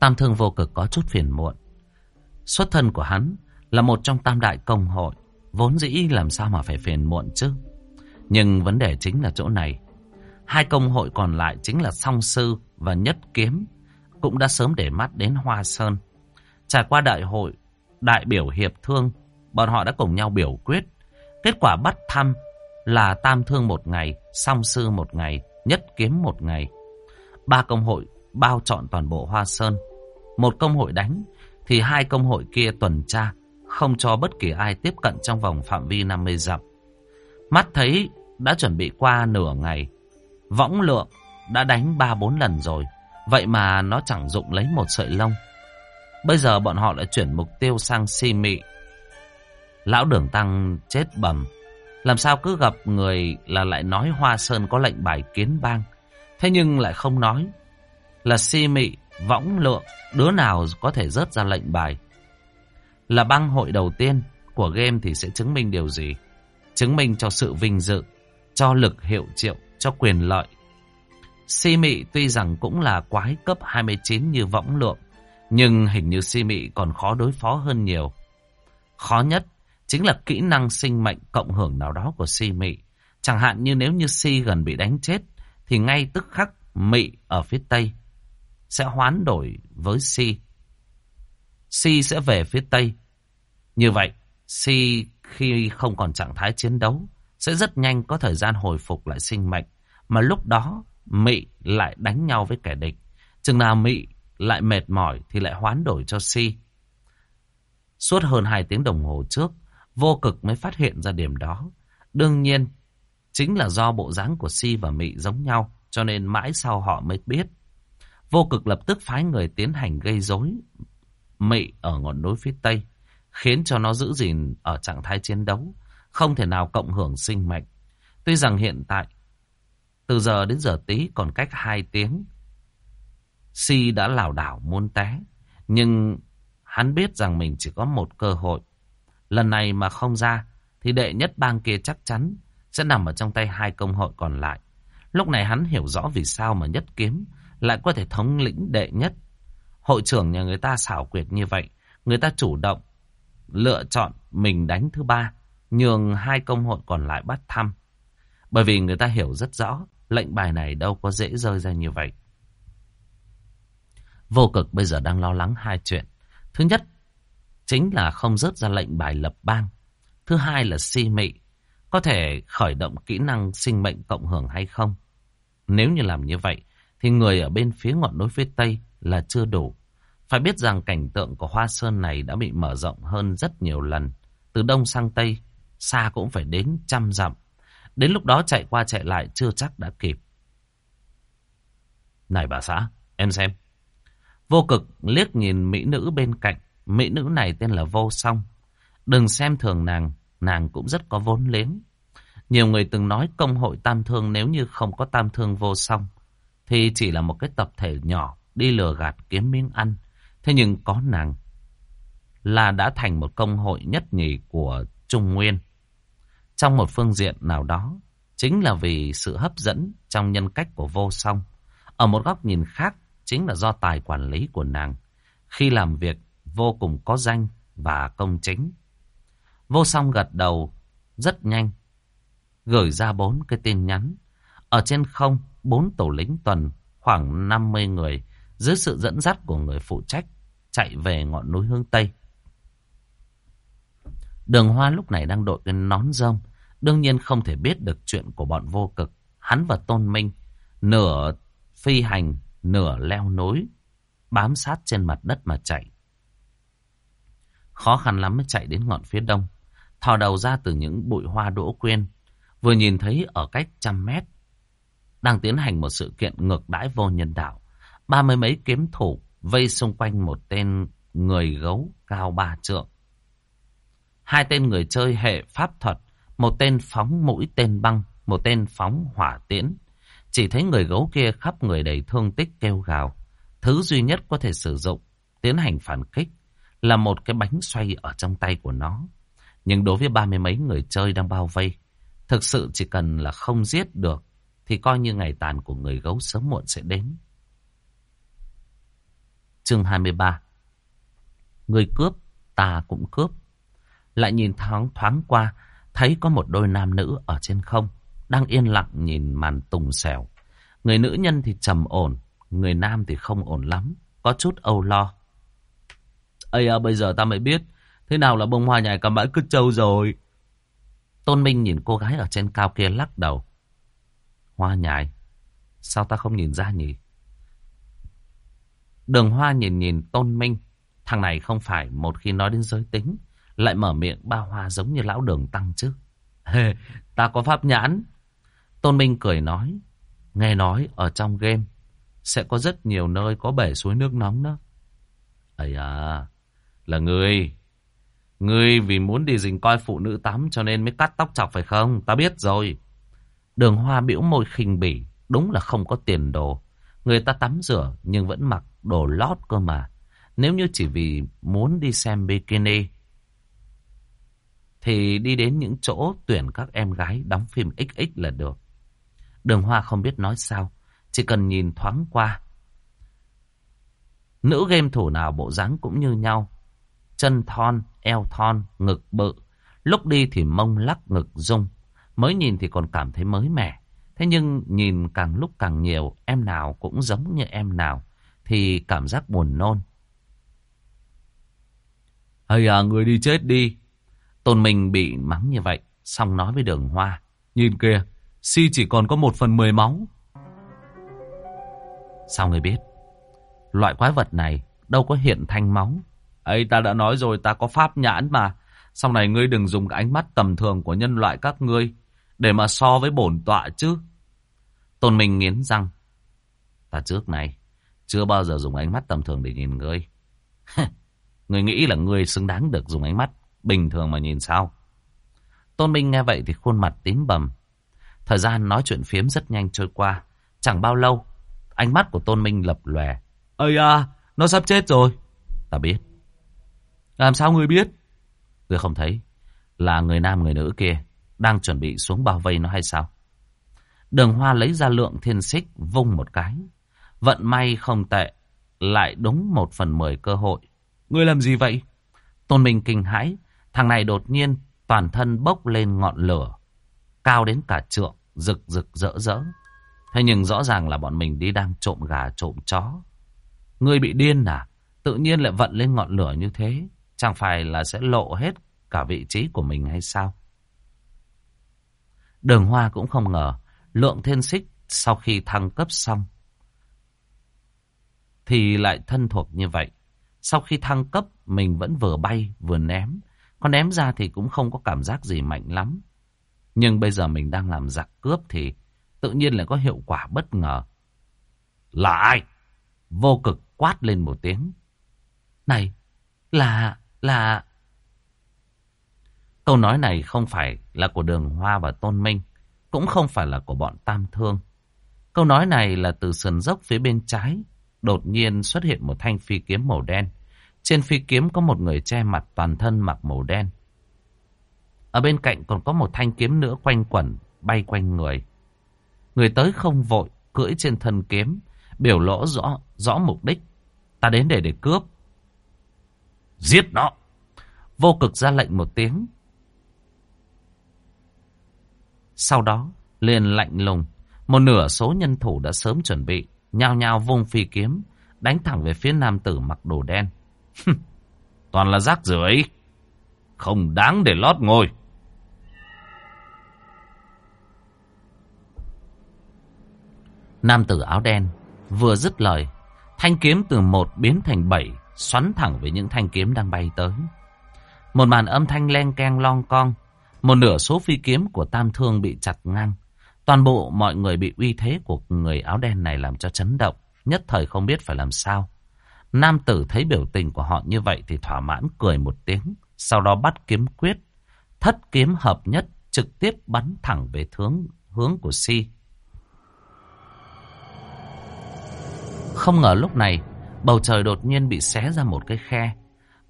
Tam thương vô cực có chút phiền muộn. Xuất thân của hắn là một trong tam đại công hội. Vốn dĩ làm sao mà phải phiền muộn chứ. Nhưng vấn đề chính là chỗ này. Hai công hội còn lại chính là Song Sư và Nhất Kiếm. Cũng đã sớm để mắt đến Hoa Sơn. Trải qua đại hội, đại biểu hiệp thương, bọn họ đã cùng nhau biểu quyết. Kết quả bắt thăm là Tam Thương một ngày, Song Sư một ngày, Nhất Kiếm một ngày. Ba công hội bao trọn toàn bộ Hoa Sơn. Một công hội đánh, thì hai công hội kia tuần tra, không cho bất kỳ ai tiếp cận trong vòng phạm vi 50 dặm. Mắt thấy đã chuẩn bị qua nửa ngày, võng lượng đã đánh 3-4 lần rồi, vậy mà nó chẳng dụng lấy một sợi lông. Bây giờ bọn họ lại chuyển mục tiêu sang si mị. Lão đường tăng chết bầm. Làm sao cứ gặp người là lại nói Hoa Sơn có lệnh bài kiến bang. Thế nhưng lại không nói là si mị, võng lượng, đứa nào có thể rớt ra lệnh bài. Là băng hội đầu tiên của game thì sẽ chứng minh điều gì? Chứng minh cho sự vinh dự, cho lực hiệu triệu, cho quyền lợi. Si mị tuy rằng cũng là quái cấp 29 như võng lượng, nhưng hình như si mị còn khó đối phó hơn nhiều. Khó nhất chính là kỹ năng sinh mệnh cộng hưởng nào đó của si mị. Chẳng hạn như nếu như si gần bị đánh chết, thì ngay tức khắc mị ở phía tây sẽ hoán đổi với Si. Si sẽ về phía Tây. Như vậy, Si khi không còn trạng thái chiến đấu sẽ rất nhanh có thời gian hồi phục lại sinh mệnh. Mà lúc đó Mị lại đánh nhau với kẻ địch. Chừng nào Mị lại mệt mỏi thì lại hoán đổi cho Si. Suốt hơn 2 tiếng đồng hồ trước, vô cực mới phát hiện ra điểm đó. Đương nhiên, chính là do bộ dáng của Si và Mị giống nhau, cho nên mãi sau họ mới biết. Vô cực lập tức phái người tiến hành gây rối mị ở ngọn núi phía tây, khiến cho nó giữ gìn ở trạng thái chiến đấu, không thể nào cộng hưởng sinh mệnh. Tuy rằng hiện tại, từ giờ đến giờ tí còn cách hai tiếng, Si đã lảo đảo muốn té, nhưng hắn biết rằng mình chỉ có một cơ hội. Lần này mà không ra, thì đệ nhất bang kia chắc chắn sẽ nằm ở trong tay hai công hội còn lại. Lúc này hắn hiểu rõ vì sao mà nhất kiếm lại có thể thống lĩnh đệ nhất. Hội trưởng nhà người ta xảo quyệt như vậy, người ta chủ động lựa chọn mình đánh thứ ba, nhường hai công hội còn lại bắt thăm. Bởi vì người ta hiểu rất rõ, lệnh bài này đâu có dễ rơi ra như vậy. Vô cực bây giờ đang lo lắng hai chuyện. Thứ nhất, chính là không rớt ra lệnh bài lập bang. Thứ hai là si mị, có thể khởi động kỹ năng sinh mệnh cộng hưởng hay không. Nếu như làm như vậy, thì người ở bên phía ngọn núi phía Tây là chưa đủ. Phải biết rằng cảnh tượng của Hoa Sơn này đã bị mở rộng hơn rất nhiều lần. Từ Đông sang Tây, xa cũng phải đến trăm dặm. Đến lúc đó chạy qua chạy lại chưa chắc đã kịp. Này bà xã, em xem. Vô cực liếc nhìn mỹ nữ bên cạnh. Mỹ nữ này tên là Vô Song. Đừng xem thường nàng, nàng cũng rất có vốn liếng. Nhiều người từng nói công hội tam thương nếu như không có tam thương vô song, thì chỉ là một cái tập thể nhỏ đi lừa gạt kiếm miếng ăn. Thế nhưng có nàng là đã thành một công hội nhất nhì của Trung Nguyên. Trong một phương diện nào đó, chính là vì sự hấp dẫn trong nhân cách của vô song. Ở một góc nhìn khác, chính là do tài quản lý của nàng. Khi làm việc, vô cùng có danh và công chính. Vô song gật đầu rất nhanh, gửi ra bốn cái tin nhắn. Ở trên không, bốn tổ lính tuần, khoảng 50 người, dưới sự dẫn dắt của người phụ trách, chạy về ngọn núi hướng Tây. Đường Hoa lúc này đang đội cái nón rơm, đương nhiên không thể biết được chuyện của bọn vô cực. Hắn và Tôn Minh, nửa phi hành, nửa leo nối bám sát trên mặt đất mà chạy. Khó khăn lắm mới chạy đến ngọn phía đông, thò đầu ra từ những bụi hoa đỗ quyên, vừa nhìn thấy ở cách trăm mét, đang tiến hành một sự kiện ngược đãi vô nhân đạo. Ba mươi mấy kiếm thủ vây xung quanh một tên người gấu cao ba trượng. Hai tên người chơi hệ pháp thuật, một tên phóng mũi tên băng, một tên phóng hỏa tiễn. Chỉ thấy người gấu kia khắp người đầy thương tích kêu gào. Thứ duy nhất có thể sử dụng tiến hành phản kích là một cái bánh xoay ở trong tay của nó. Nhưng đối với ba mươi mấy người chơi đang bao vây, thực sự chỉ cần là không giết được thì coi như ngày tàn của người gấu sớm muộn sẽ đến. Chương 23 Người cướp, ta cũng cướp. Lại nhìn thoáng thoáng qua, thấy có một đôi nam nữ ở trên không, đang yên lặng nhìn màn tùng xèo. Người nữ nhân thì trầm ổn, người nam thì không ổn lắm, có chút âu lo. Ây à, bây giờ ta mới biết, thế nào là bông hoa nhài cầm bãi cứt trâu rồi. Tôn Minh nhìn cô gái ở trên cao kia lắc đầu. Hoa nhài, sao ta không nhìn ra nhỉ? Đường Hoa nhìn nhìn Tôn Minh, thằng này không phải một khi nói đến giới tính, lại mở miệng ba hoa giống như lão đường tăng chứ. Hề, ta có pháp nhãn. Tôn Minh cười nói, nghe nói ở trong game sẽ có rất nhiều nơi có bể suối nước nóng đó. Ây à, là ngươi. Ngươi vì muốn đi dình coi phụ nữ tắm cho nên mới cắt tóc chọc phải không? Ta biết rồi. Đường hoa biểu môi khinh bỉ, đúng là không có tiền đồ. Người ta tắm rửa nhưng vẫn mặc đồ lót cơ mà. Nếu như chỉ vì muốn đi xem bikini thì đi đến những chỗ tuyển các em gái đóng phim XX là được. Đường Hoa không biết nói sao, chỉ cần nhìn thoáng qua. Nữ game thủ nào bộ dáng cũng như nhau. Chân thon, eo thon, ngực bự. Lúc đi thì mông lắc ngực rung. Mới nhìn thì còn cảm thấy mới mẻ. Thế nhưng nhìn càng lúc càng nhiều, em nào cũng giống như em nào, thì cảm giác buồn nôn. Hay à, người đi chết đi. Tôn Minh bị mắng như vậy, xong nói với đường hoa. Nhìn kìa, Si chỉ còn có một phần mười máu. Sao người biết? Loại quái vật này đâu có hiện thanh máu. ấy, ta đã nói rồi, ta có pháp nhãn mà. Sau này ngươi đừng dùng ánh mắt tầm thường của nhân loại các ngươi để mà so với bổn tọa chứ. Tôn Minh nghiến răng. Ta trước này chưa bao giờ dùng ánh mắt tầm thường để nhìn ngươi. ngươi nghĩ là ngươi xứng đáng được dùng ánh mắt bình thường mà nhìn sao? Tôn Minh nghe vậy thì khuôn mặt tím bầm. Thời gian nói chuyện phiếm rất nhanh trôi qua. Chẳng bao lâu, ánh mắt của Tôn Minh lập lòe. Ây à, nó sắp chết rồi. Ta biết. Làm sao ngươi biết? Ngươi không thấy. Là người nam người nữ kia đang chuẩn bị xuống bao vây nó hay sao? Đường Hoa lấy ra lượng thiên xích vung một cái. Vận may không tệ, lại đúng một phần mười cơ hội. Ngươi làm gì vậy? Tôn Minh kinh hãi, thằng này đột nhiên toàn thân bốc lên ngọn lửa, cao đến cả trượng, rực rực rỡ rỡ. Thế nhưng rõ ràng là bọn mình đi đang trộm gà, trộm chó. Ngươi bị điên à? Tự nhiên lại vận lên ngọn lửa như thế. Chẳng phải là sẽ lộ hết cả vị trí của mình hay sao? Đường Hoa cũng không ngờ, lượng thiên xích sau khi thăng cấp xong thì lại thân thuộc như vậy. Sau khi thăng cấp, mình vẫn vừa bay, vừa ném. Còn ném ra thì cũng không có cảm giác gì mạnh lắm. Nhưng bây giờ mình đang làm giặc cướp thì tự nhiên lại có hiệu quả bất ngờ. Là ai? Vô cực quát lên một tiếng. Này, là, là... Câu nói này không phải là của Đường Hoa và Tôn Minh, cũng không phải là của bọn Tam Thương. Câu nói này là từ sườn dốc phía bên trái, đột nhiên xuất hiện một thanh phi kiếm màu đen. Trên phi kiếm có một người che mặt toàn thân mặc màu đen. Ở bên cạnh còn có một thanh kiếm nữa quanh quẩn, bay quanh người. Người tới không vội, cưỡi trên thân kiếm, biểu lỗ rõ, rõ mục đích. Ta đến để để cướp. Giết nó! Vô cực ra lệnh một tiếng. Sau đó, liền lạnh lùng, một nửa số nhân thủ đã sớm chuẩn bị, nhao nhao vung phi kiếm, đánh thẳng về phía nam tử mặc đồ đen. Toàn là rác rưởi không đáng để lót ngồi. Nam tử áo đen vừa dứt lời, thanh kiếm từ một biến thành bảy, xoắn thẳng về những thanh kiếm đang bay tới. Một màn âm thanh len keng long cong, một nửa số phi kiếm của tam thương bị chặt ngang. Toàn bộ mọi người bị uy thế của người áo đen này làm cho chấn động, nhất thời không biết phải làm sao. Nam tử thấy biểu tình của họ như vậy thì thỏa mãn cười một tiếng, sau đó bắt kiếm quyết. Thất kiếm hợp nhất trực tiếp bắn thẳng về hướng, hướng của Si. Không ngờ lúc này, bầu trời đột nhiên bị xé ra một cái khe.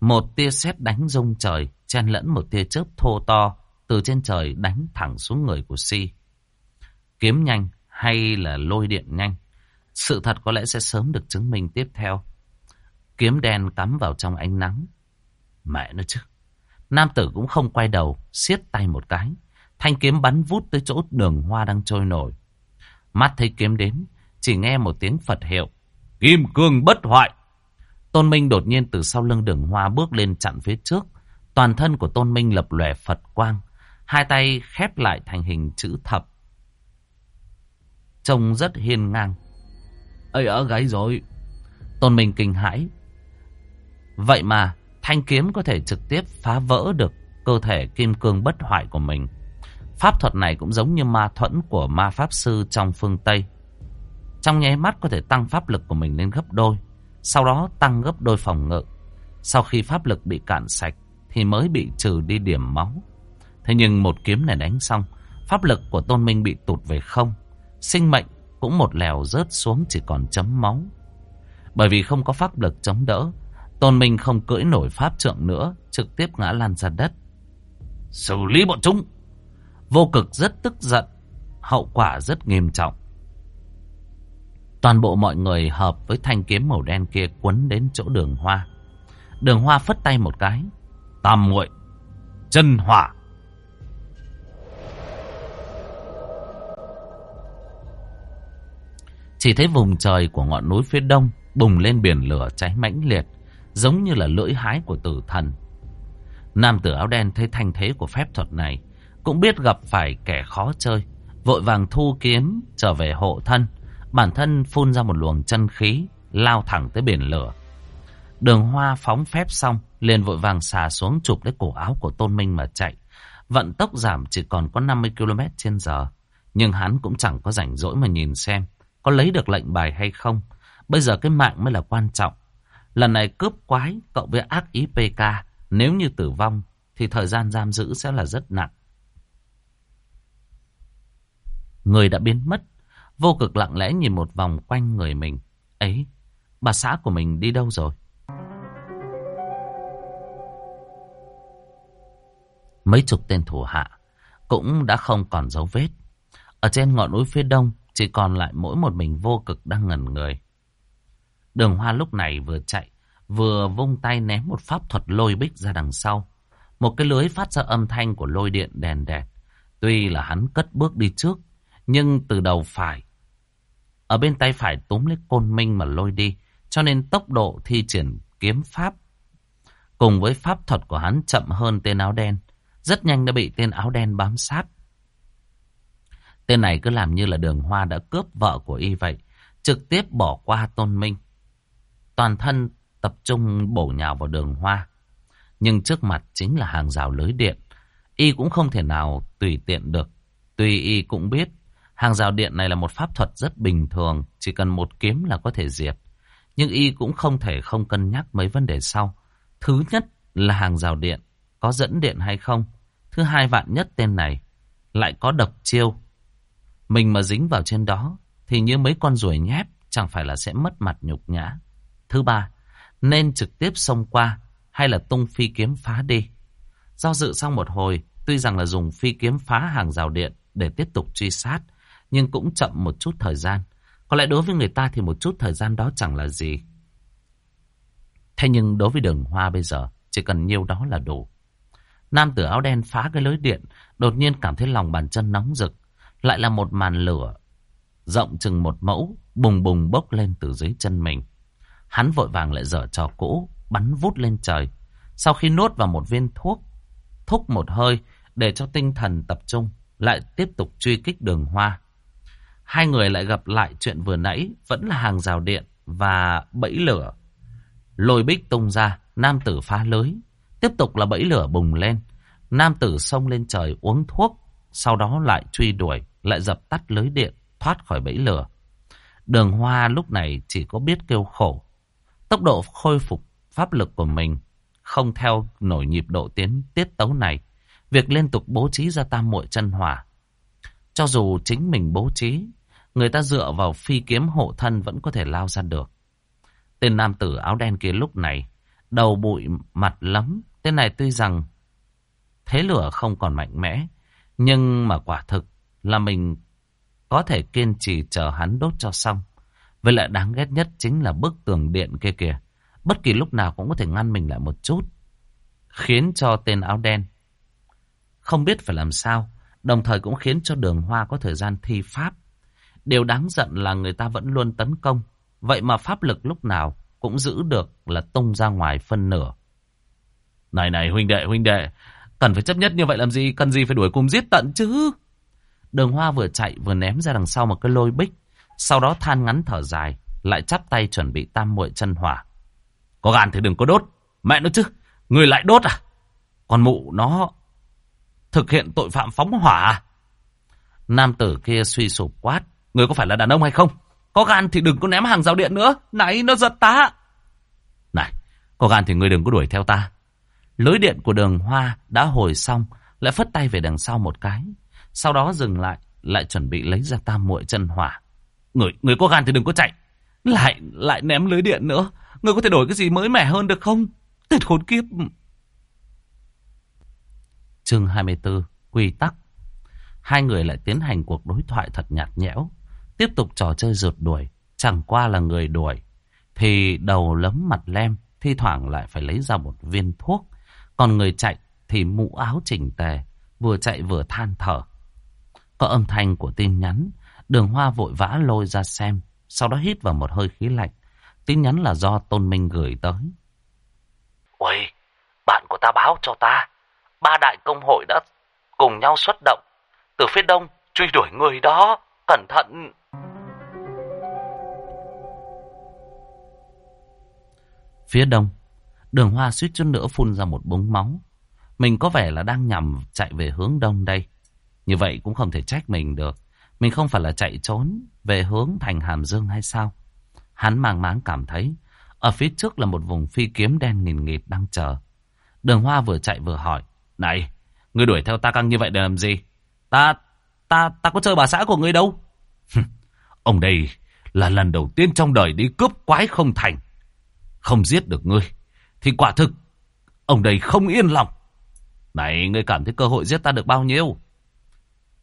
Một tia sét đánh rung trời, chen lẫn một tia chớp thô to, từ trên trời đánh thẳng xuống người của Si. Kiếm nhanh hay là lôi điện nhanh? Sự thật có lẽ sẽ sớm được chứng minh tiếp theo. Kiếm đen cắm vào trong ánh nắng. Mẹ nó chứ. Nam tử cũng không quay đầu, siết tay một cái. Thanh kiếm bắn vút tới chỗ đường hoa đang trôi nổi. Mắt thấy kiếm đến, chỉ nghe một tiếng Phật hiệu. Kim cương bất hoại. Tôn Minh đột nhiên từ sau lưng đường hoa bước lên chặn phía trước. Toàn thân của Tôn Minh lập lòe Phật quang. Hai tay khép lại thành hình chữ thập. Trông rất hiên ngang. Ây ở gáy rồi. Tôn Minh kinh hãi. Vậy mà thanh kiếm có thể trực tiếp phá vỡ được cơ thể kim cương bất hoại của mình. Pháp thuật này cũng giống như ma thuẫn của ma pháp sư trong phương Tây. Trong nháy mắt có thể tăng pháp lực của mình lên gấp đôi. Sau đó tăng gấp đôi phòng ngự. Sau khi pháp lực bị cạn sạch thì mới bị trừ đi điểm máu. Thế nhưng một kiếm này đánh xong, pháp lực của Tôn Minh bị tụt về không. Sinh mệnh cũng một lèo rớt xuống chỉ còn chấm máu. Bởi vì không có pháp lực chống đỡ, Tôn Minh không cưỡi nổi pháp trượng nữa, trực tiếp ngã lan ra đất. Xử lý bọn chúng! Vô cực rất tức giận, hậu quả rất nghiêm trọng. Toàn bộ mọi người hợp với thanh kiếm màu đen kia quấn đến chỗ đường hoa. Đường hoa phất tay một cái. Tam muội chân hỏa. Chỉ thấy vùng trời của ngọn núi phía đông bùng lên biển lửa cháy mãnh liệt, giống như là lưỡi hái của tử thần. Nam tử áo đen thấy thanh thế của phép thuật này, cũng biết gặp phải kẻ khó chơi, vội vàng thu kiếm trở về hộ thân, bản thân phun ra một luồng chân khí, lao thẳng tới biển lửa. Đường hoa phóng phép xong, liền vội vàng xà xuống chụp lấy cổ áo của Tôn Minh mà chạy. Vận tốc giảm chỉ còn có 50 km trên giờ, nhưng hắn cũng chẳng có rảnh rỗi mà nhìn xem có lấy được lệnh bài hay không. Bây giờ cái mạng mới là quan trọng. Lần này cướp quái cộng với ác ý PK, nếu như tử vong thì thời gian giam giữ sẽ là rất nặng. Người đã biến mất, vô cực lặng lẽ nhìn một vòng quanh người mình. Ấy, bà xã của mình đi đâu rồi? Mấy chục tên thủ hạ cũng đã không còn dấu vết. Ở trên ngọn núi phía đông chỉ còn lại mỗi một mình vô cực đang ngẩn người. Đường hoa lúc này vừa chạy, vừa vung tay ném một pháp thuật lôi bích ra đằng sau. Một cái lưới phát ra âm thanh của lôi điện đèn đẹt. Tuy là hắn cất bước đi trước, nhưng từ đầu phải. Ở bên tay phải túm lấy côn minh mà lôi đi, cho nên tốc độ thi triển kiếm pháp. Cùng với pháp thuật của hắn chậm hơn tên áo đen. Rất nhanh đã bị tên áo đen bám sát. Tên này cứ làm như là đường hoa đã cướp vợ của y vậy. Trực tiếp bỏ qua tôn minh. Toàn thân tập trung bổ nhào vào đường hoa. Nhưng trước mặt chính là hàng rào lưới điện. Y cũng không thể nào tùy tiện được. Tuy y cũng biết hàng rào điện này là một pháp thuật rất bình thường. Chỉ cần một kiếm là có thể diệt. Nhưng y cũng không thể không cân nhắc mấy vấn đề sau. Thứ nhất là hàng rào điện có dẫn điện hay không. Thứ hai vạn nhất tên này lại có độc chiêu. Mình mà dính vào trên đó thì như mấy con ruồi nhép chẳng phải là sẽ mất mặt nhục nhã. Thứ ba, nên trực tiếp xông qua hay là tung phi kiếm phá đi. Do dự xong một hồi, tuy rằng là dùng phi kiếm phá hàng rào điện để tiếp tục truy sát, nhưng cũng chậm một chút thời gian. Có lẽ đối với người ta thì một chút thời gian đó chẳng là gì. Thế nhưng đối với đường hoa bây giờ, chỉ cần nhiêu đó là đủ. Nam tử áo đen phá cái lưới điện, đột nhiên cảm thấy lòng bàn chân nóng rực. Lại là một màn lửa, rộng chừng một mẫu, bùng bùng bốc lên từ dưới chân mình. Hắn vội vàng lại dở trò cũ, bắn vút lên trời. Sau khi nuốt vào một viên thuốc, thúc một hơi để cho tinh thần tập trung, lại tiếp tục truy kích đường hoa. Hai người lại gặp lại chuyện vừa nãy, vẫn là hàng rào điện và bẫy lửa. Lôi bích tung ra, nam tử phá lưới. Tiếp tục là bẫy lửa bùng lên. Nam tử xông lên trời uống thuốc, sau đó lại truy đuổi, lại dập tắt lưới điện, thoát khỏi bẫy lửa. Đường hoa lúc này chỉ có biết kêu khổ. Tốc độ khôi phục pháp lực của mình không theo nổi nhịp độ tiến tiết tấu này. Việc liên tục bố trí ra tam muội chân hỏa. Cho dù chính mình bố trí, người ta dựa vào phi kiếm hộ thân vẫn có thể lao ra được. Tên nam tử áo đen kia lúc này, đầu bụi mặt lắm. Tên này tuy rằng thế lửa không còn mạnh mẽ, nhưng mà quả thực là mình có thể kiên trì chờ hắn đốt cho xong. Với lại đáng ghét nhất chính là bức tường điện kia kìa. Bất kỳ lúc nào cũng có thể ngăn mình lại một chút. Khiến cho tên áo đen không biết phải làm sao. Đồng thời cũng khiến cho đường hoa có thời gian thi pháp. Điều đáng giận là người ta vẫn luôn tấn công. Vậy mà pháp lực lúc nào cũng giữ được là tung ra ngoài phân nửa. Này này huynh đệ huynh đệ, cần phải chấp nhất như vậy làm gì, cần gì phải đuổi cùng giết tận chứ. Đường hoa vừa chạy vừa ném ra đằng sau một cái lôi bích, sau đó than ngắn thở dài, lại chắp tay chuẩn bị tam muội chân hỏa. Có gan thì đừng có đốt, mẹ nó chứ, người lại đốt à? Còn mụ nó thực hiện tội phạm phóng hỏa à? Nam tử kia suy sụp quát, người có phải là đàn ông hay không? Có gan thì đừng có ném hàng rào điện nữa. nãy nó giật ta. Này, có gan thì người đừng có đuổi theo ta. Lưới điện của đường hoa đã hồi xong, lại phất tay về đằng sau một cái. Sau đó dừng lại, lại chuẩn bị lấy ra tam muội chân hỏa. Người, người có gan thì đừng có chạy. Lại, lại ném lưới điện nữa. Người có thể đổi cái gì mới mẻ hơn được không? Tên khốn kiếp. Chương 24, Quy tắc. Hai người lại tiến hành cuộc đối thoại thật nhạt nhẽo. Tiếp tục trò chơi rượt đuổi, chẳng qua là người đuổi. Thì đầu lấm mặt lem, thi thoảng lại phải lấy ra một viên thuốc. Còn người chạy thì mũ áo chỉnh tề, vừa chạy vừa than thở. Có âm thanh của tin nhắn, đường hoa vội vã lôi ra xem, sau đó hít vào một hơi khí lạnh. Tin nhắn là do Tôn Minh gửi tới. Uầy, bạn của ta báo cho ta, ba đại công hội đã cùng nhau xuất động, từ phía đông truy đuổi người đó, cẩn thận. Phía đông, đường hoa suýt chút nữa phun ra một búng máu. Mình có vẻ là đang nhằm chạy về hướng đông đây. Như vậy cũng không thể trách mình được. Mình không phải là chạy trốn về hướng thành Hàm Dương hay sao? Hắn mang máng cảm thấy ở phía trước là một vùng phi kiếm đen nghìn nghịt đang chờ. Đường Hoa vừa chạy vừa hỏi. Này, ngươi đuổi theo ta căng như vậy để làm gì? Ta, ta, ta có chơi bà xã của ngươi đâu. Ông đây là lần đầu tiên trong đời đi cướp quái không thành không giết được ngươi, thì quả thực, ông đây không yên lòng. Này, ngươi cảm thấy cơ hội giết ta được bao nhiêu?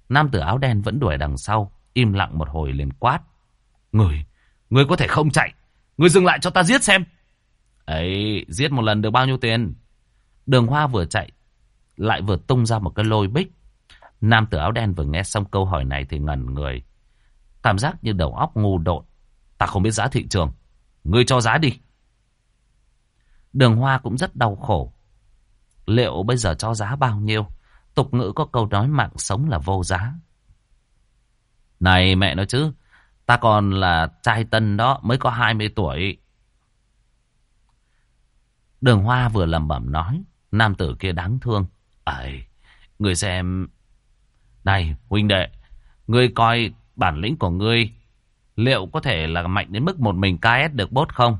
Nam tử áo đen vẫn đuổi đằng sau, im lặng một hồi liền quát. Ngươi, ngươi có thể không chạy, ngươi dừng lại cho ta giết xem. Ấy, giết một lần được bao nhiêu tiền? Đường hoa vừa chạy, lại vừa tung ra một cái lôi bích. Nam tử áo đen vừa nghe xong câu hỏi này thì ngẩn người. Cảm giác như đầu óc ngu độn. Ta không biết giá thị trường. Ngươi cho giá đi. Đường Hoa cũng rất đau khổ. Liệu bây giờ cho giá bao nhiêu? Tục ngữ có câu nói mạng sống là vô giá. Này mẹ nói chứ, ta còn là trai tân đó, mới có 20 tuổi. Đường Hoa vừa lẩm bẩm nói, nam tử kia đáng thương. Ấy, người xem... Này, huynh đệ, ngươi coi bản lĩnh của ngươi liệu có thể là mạnh đến mức một mình KS được bốt không?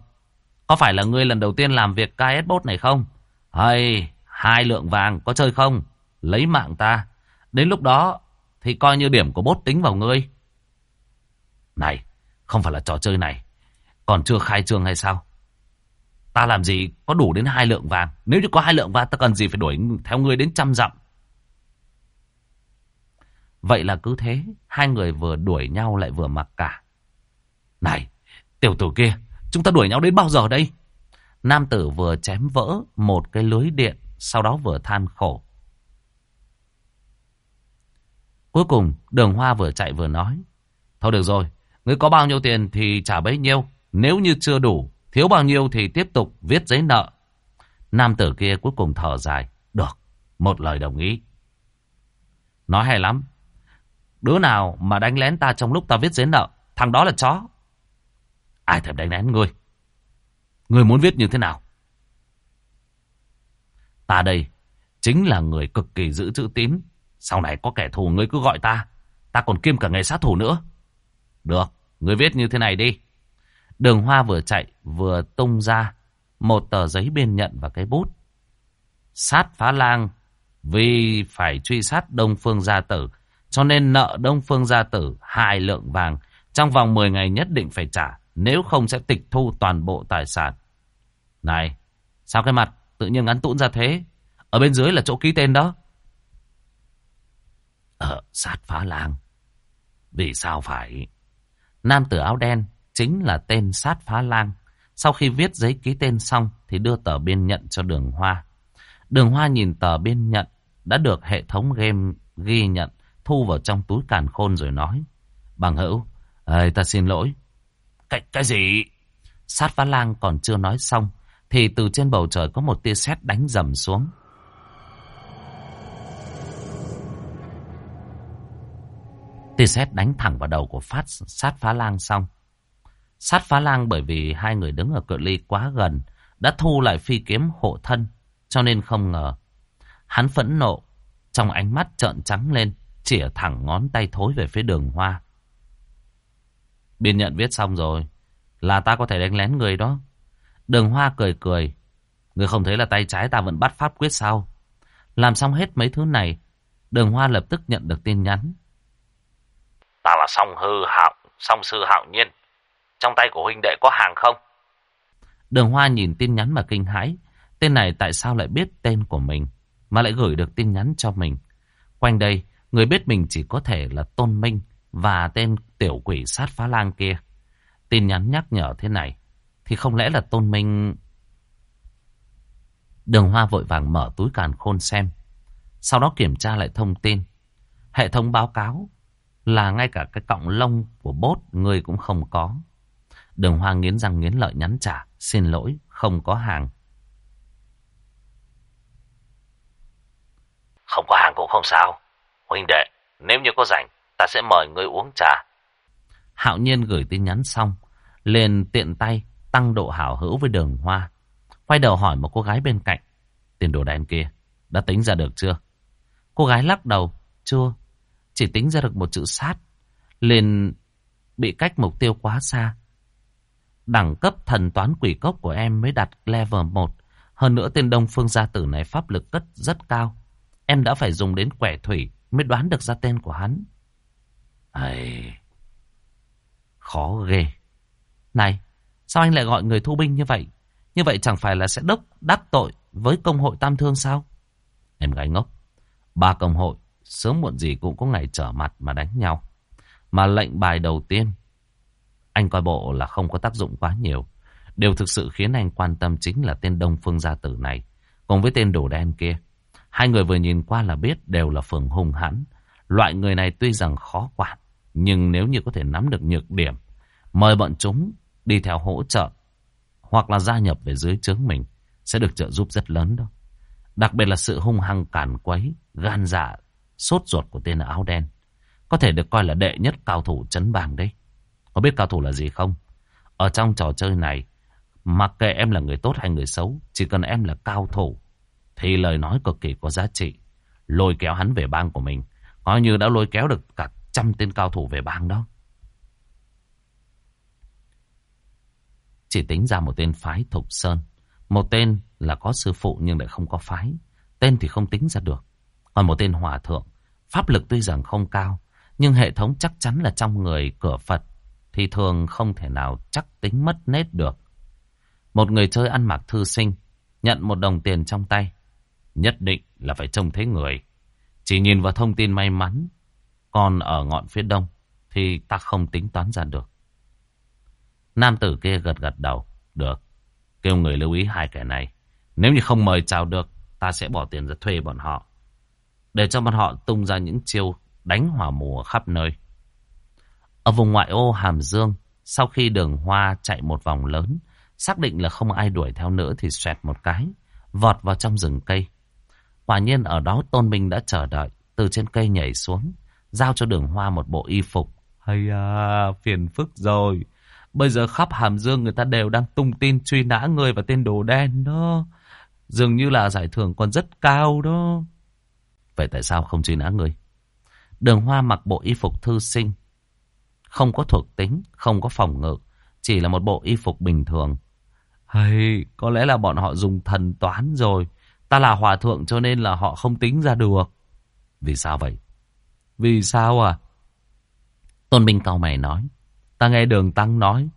Có phải là ngươi lần đầu tiên làm việc KS Bot này không? Hay, hai lượng vàng có chơi không? Lấy mạng ta. Đến lúc đó thì coi như điểm của bốt tính vào ngươi. Này, không phải là trò chơi này. Còn chưa khai trương hay sao? Ta làm gì có đủ đến hai lượng vàng. Nếu như có hai lượng vàng ta cần gì phải đuổi theo ngươi đến trăm dặm. Vậy là cứ thế, hai người vừa đuổi nhau lại vừa mặc cả. Này, tiểu tử kia, chúng ta đuổi nhau đến bao giờ đây? Nam tử vừa chém vỡ một cái lưới điện, sau đó vừa than khổ. Cuối cùng, đường hoa vừa chạy vừa nói. Thôi được rồi, ngươi có bao nhiêu tiền thì trả bấy nhiêu. Nếu như chưa đủ, thiếu bao nhiêu thì tiếp tục viết giấy nợ. Nam tử kia cuối cùng thở dài. Được, một lời đồng ý. Nói hay lắm. Đứa nào mà đánh lén ta trong lúc ta viết giấy nợ, thằng đó là chó. Ai thèm đánh lén ngươi? Ngươi muốn viết như thế nào? Ta đây chính là người cực kỳ giữ chữ tín. Sau này có kẻ thù ngươi cứ gọi ta. Ta còn kiêm cả nghề sát thủ nữa. Được, ngươi viết như thế này đi. Đường hoa vừa chạy vừa tung ra một tờ giấy biên nhận và cái bút. Sát phá lang vì phải truy sát Đông Phương Gia Tử cho nên nợ Đông Phương Gia Tử hai lượng vàng trong vòng 10 ngày nhất định phải trả nếu không sẽ tịch thu toàn bộ tài sản. Này, sao cái mặt tự nhiên ngắn tũn ra thế? Ở bên dưới là chỗ ký tên đó. Ờ, sát phá lang. Vì sao phải? Nam tử áo đen chính là tên sát phá lang. Sau khi viết giấy ký tên xong thì đưa tờ biên nhận cho đường hoa. Đường hoa nhìn tờ biên nhận đã được hệ thống game ghi nhận thu vào trong túi càn khôn rồi nói. Bằng hữu, ơi ta xin lỗi. Cái, cái gì? Sát phá lang còn chưa nói xong thì từ trên bầu trời có một tia sét đánh dầm xuống. Tia sét đánh thẳng vào đầu của phát sát phá lang xong. Sát phá lang bởi vì hai người đứng ở cự ly quá gần đã thu lại phi kiếm hộ thân cho nên không ngờ. Hắn phẫn nộ trong ánh mắt trợn trắng lên chỉa thẳng ngón tay thối về phía đường hoa. Biên nhận viết xong rồi là ta có thể đánh lén người đó. Đường hoa cười cười. Người không thấy là tay trái ta vẫn bắt pháp quyết sao? Làm xong hết mấy thứ này, đường hoa lập tức nhận được tin nhắn. Ta là song hư hạo, song sư hạo nhiên. Trong tay của huynh đệ có hàng không? Đường hoa nhìn tin nhắn mà kinh hãi. Tên này tại sao lại biết tên của mình, mà lại gửi được tin nhắn cho mình. Quanh đây, người biết mình chỉ có thể là Tôn Minh và tên tiểu quỷ sát phá lang kia. Tin nhắn nhắc nhở thế này, thì không lẽ là tôn minh... Đường Hoa vội vàng mở túi càn khôn xem. Sau đó kiểm tra lại thông tin. Hệ thống báo cáo là ngay cả cái cọng lông của bốt người cũng không có. Đường Hoa nghiến răng nghiến lợi nhắn trả. Xin lỗi, không có hàng. Không có hàng cũng không sao. Huynh đệ, nếu như có rảnh, ta sẽ mời ngươi uống trà. Hạo nhiên gửi tin nhắn xong, liền tiện tay tăng độ hảo hữu với đường hoa. Quay đầu hỏi một cô gái bên cạnh. Tiền đồ đen kia, đã tính ra được chưa? Cô gái lắc đầu, chưa. Chỉ tính ra được một chữ sát. Liền bị cách mục tiêu quá xa. Đẳng cấp thần toán quỷ cốc của em mới đặt level 1. Hơn nữa tên Đông Phương gia tử này pháp lực cất rất cao. Em đã phải dùng đến quẻ thủy mới đoán được ra tên của hắn. Ây... Khó ghê. Này, sao anh lại gọi người thu binh như vậy? Như vậy chẳng phải là sẽ đốc đắc tội với công hội tam thương sao? Em gái ngốc. Ba công hội, sớm muộn gì cũng có ngày trở mặt mà đánh nhau. Mà lệnh bài đầu tiên, anh coi bộ là không có tác dụng quá nhiều. Điều thực sự khiến anh quan tâm chính là tên Đông Phương Gia Tử này, cùng với tên đồ đen kia. Hai người vừa nhìn qua là biết đều là phường hung hãn. Loại người này tuy rằng khó quản, nhưng nếu như có thể nắm được nhược điểm, mời bọn chúng đi theo hỗ trợ hoặc là gia nhập về dưới trướng mình sẽ được trợ giúp rất lớn đó. Đặc biệt là sự hung hăng cản quấy, gan dạ, sốt ruột của tên áo đen. Có thể được coi là đệ nhất cao thủ chấn bàng đấy. Có biết cao thủ là gì không? Ở trong trò chơi này, mặc kệ em là người tốt hay người xấu, chỉ cần em là cao thủ, thì lời nói cực kỳ có giá trị. Lôi kéo hắn về bang của mình, coi như đã lôi kéo được cả trăm tên cao thủ về bang đó. Chỉ tính ra một tên phái Thục Sơn. Một tên là có sư phụ nhưng lại không có phái. Tên thì không tính ra được. Còn một tên hòa thượng. Pháp lực tuy rằng không cao. Nhưng hệ thống chắc chắn là trong người cửa Phật. Thì thường không thể nào chắc tính mất nết được. Một người chơi ăn mặc thư sinh. Nhận một đồng tiền trong tay. Nhất định là phải trông thấy người. Chỉ nhìn vào thông tin may mắn. Còn ở ngọn phía đông. Thì ta không tính toán ra được. Nam tử kia gật gật đầu. Được. Kêu người lưu ý hai kẻ này. Nếu như không mời chào được, ta sẽ bỏ tiền ra thuê bọn họ. Để cho bọn họ tung ra những chiêu đánh hỏa mùa khắp nơi. Ở vùng ngoại ô Hàm Dương, sau khi đường hoa chạy một vòng lớn, xác định là không ai đuổi theo nữa thì xoẹt một cái, vọt vào trong rừng cây. Quả nhiên ở đó Tôn Minh đã chờ đợi, từ trên cây nhảy xuống, giao cho đường hoa một bộ y phục. Hay à, phiền phức rồi. Bây giờ khắp Hàm Dương người ta đều đang tung tin truy nã người và tên đồ đen đó. Dường như là giải thưởng còn rất cao đó. Vậy tại sao không truy nã người? Đường Hoa mặc bộ y phục thư sinh. Không có thuộc tính, không có phòng ngự. Chỉ là một bộ y phục bình thường. Hay, có lẽ là bọn họ dùng thần toán rồi. Ta là hòa thượng cho nên là họ không tính ra được. Vì sao vậy? Vì sao à? Tôn Minh cao mày nói. Ta nghe đường tăng nói,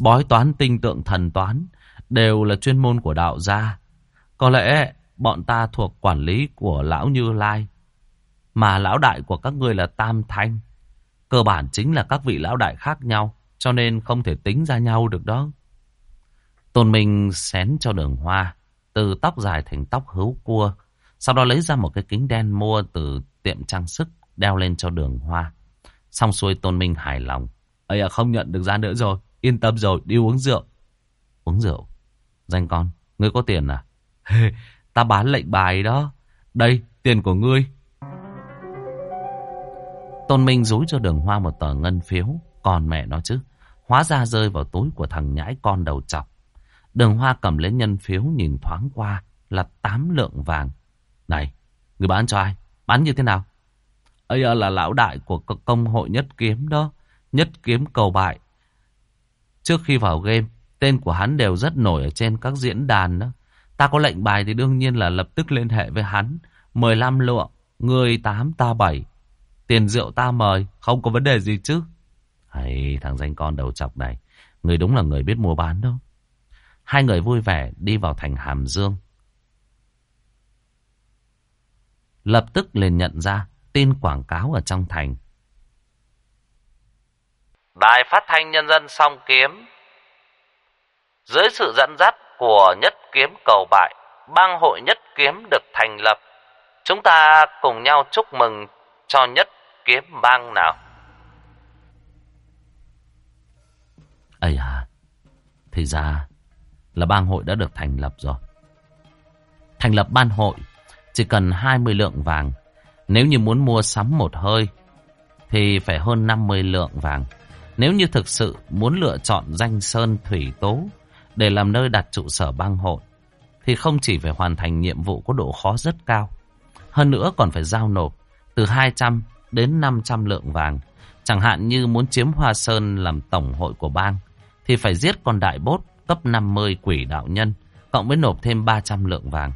bói toán tinh tượng thần toán đều là chuyên môn của đạo gia. Có lẽ bọn ta thuộc quản lý của lão Như Lai. Mà lão đại của các ngươi là Tam Thanh. Cơ bản chính là các vị lão đại khác nhau, cho nên không thể tính ra nhau được đó. Tôn Minh xén cho đường hoa, từ tóc dài thành tóc hữu cua. Sau đó lấy ra một cái kính đen mua từ tiệm trang sức, đeo lên cho đường hoa. Xong xuôi Tôn Minh hài lòng. Ây à không nhận được ra nữa rồi. Yên tâm rồi, đi uống rượu. Uống rượu? Danh con, ngươi có tiền à? Hey, ta bán lệnh bài đó. Đây, tiền của ngươi. Tôn Minh rúi cho đường hoa một tờ ngân phiếu. Còn mẹ nó chứ. Hóa ra rơi vào túi của thằng nhãi con đầu chọc. Đường hoa cầm lấy nhân phiếu nhìn thoáng qua là 8 lượng vàng. Này, người bán cho ai? Bán như thế nào? Ấy là lão đại của công hội nhất kiếm đó nhất kiếm cầu bại. Trước khi vào game, tên của hắn đều rất nổi ở trên các diễn đàn đó. Ta có lệnh bài thì đương nhiên là lập tức liên hệ với hắn. 15 lượng, người 8 ta 7. Tiền rượu ta mời, không có vấn đề gì chứ. Hay thằng danh con đầu chọc này, người đúng là người biết mua bán đâu. Hai người vui vẻ đi vào thành Hàm Dương. Lập tức liền nhận ra tin quảng cáo ở trong thành. Đài phát thanh nhân dân song kiếm dưới sự dẫn dắt của nhất kiếm cầu bại, bang hội nhất kiếm được thành lập. Chúng ta cùng nhau chúc mừng cho nhất kiếm bang nào. Ây à, thì ra là bang hội đã được thành lập rồi. Thành lập ban hội chỉ cần 20 lượng vàng. Nếu như muốn mua sắm một hơi thì phải hơn 50 lượng vàng. Nếu như thực sự muốn lựa chọn danh Sơn Thủy Tố để làm nơi đặt trụ sở bang hội, thì không chỉ phải hoàn thành nhiệm vụ có độ khó rất cao, hơn nữa còn phải giao nộp từ 200 đến 500 lượng vàng. Chẳng hạn như muốn chiếm Hoa Sơn làm tổng hội của bang, thì phải giết con đại bốt cấp 50 quỷ đạo nhân, cộng với nộp thêm 300 lượng vàng.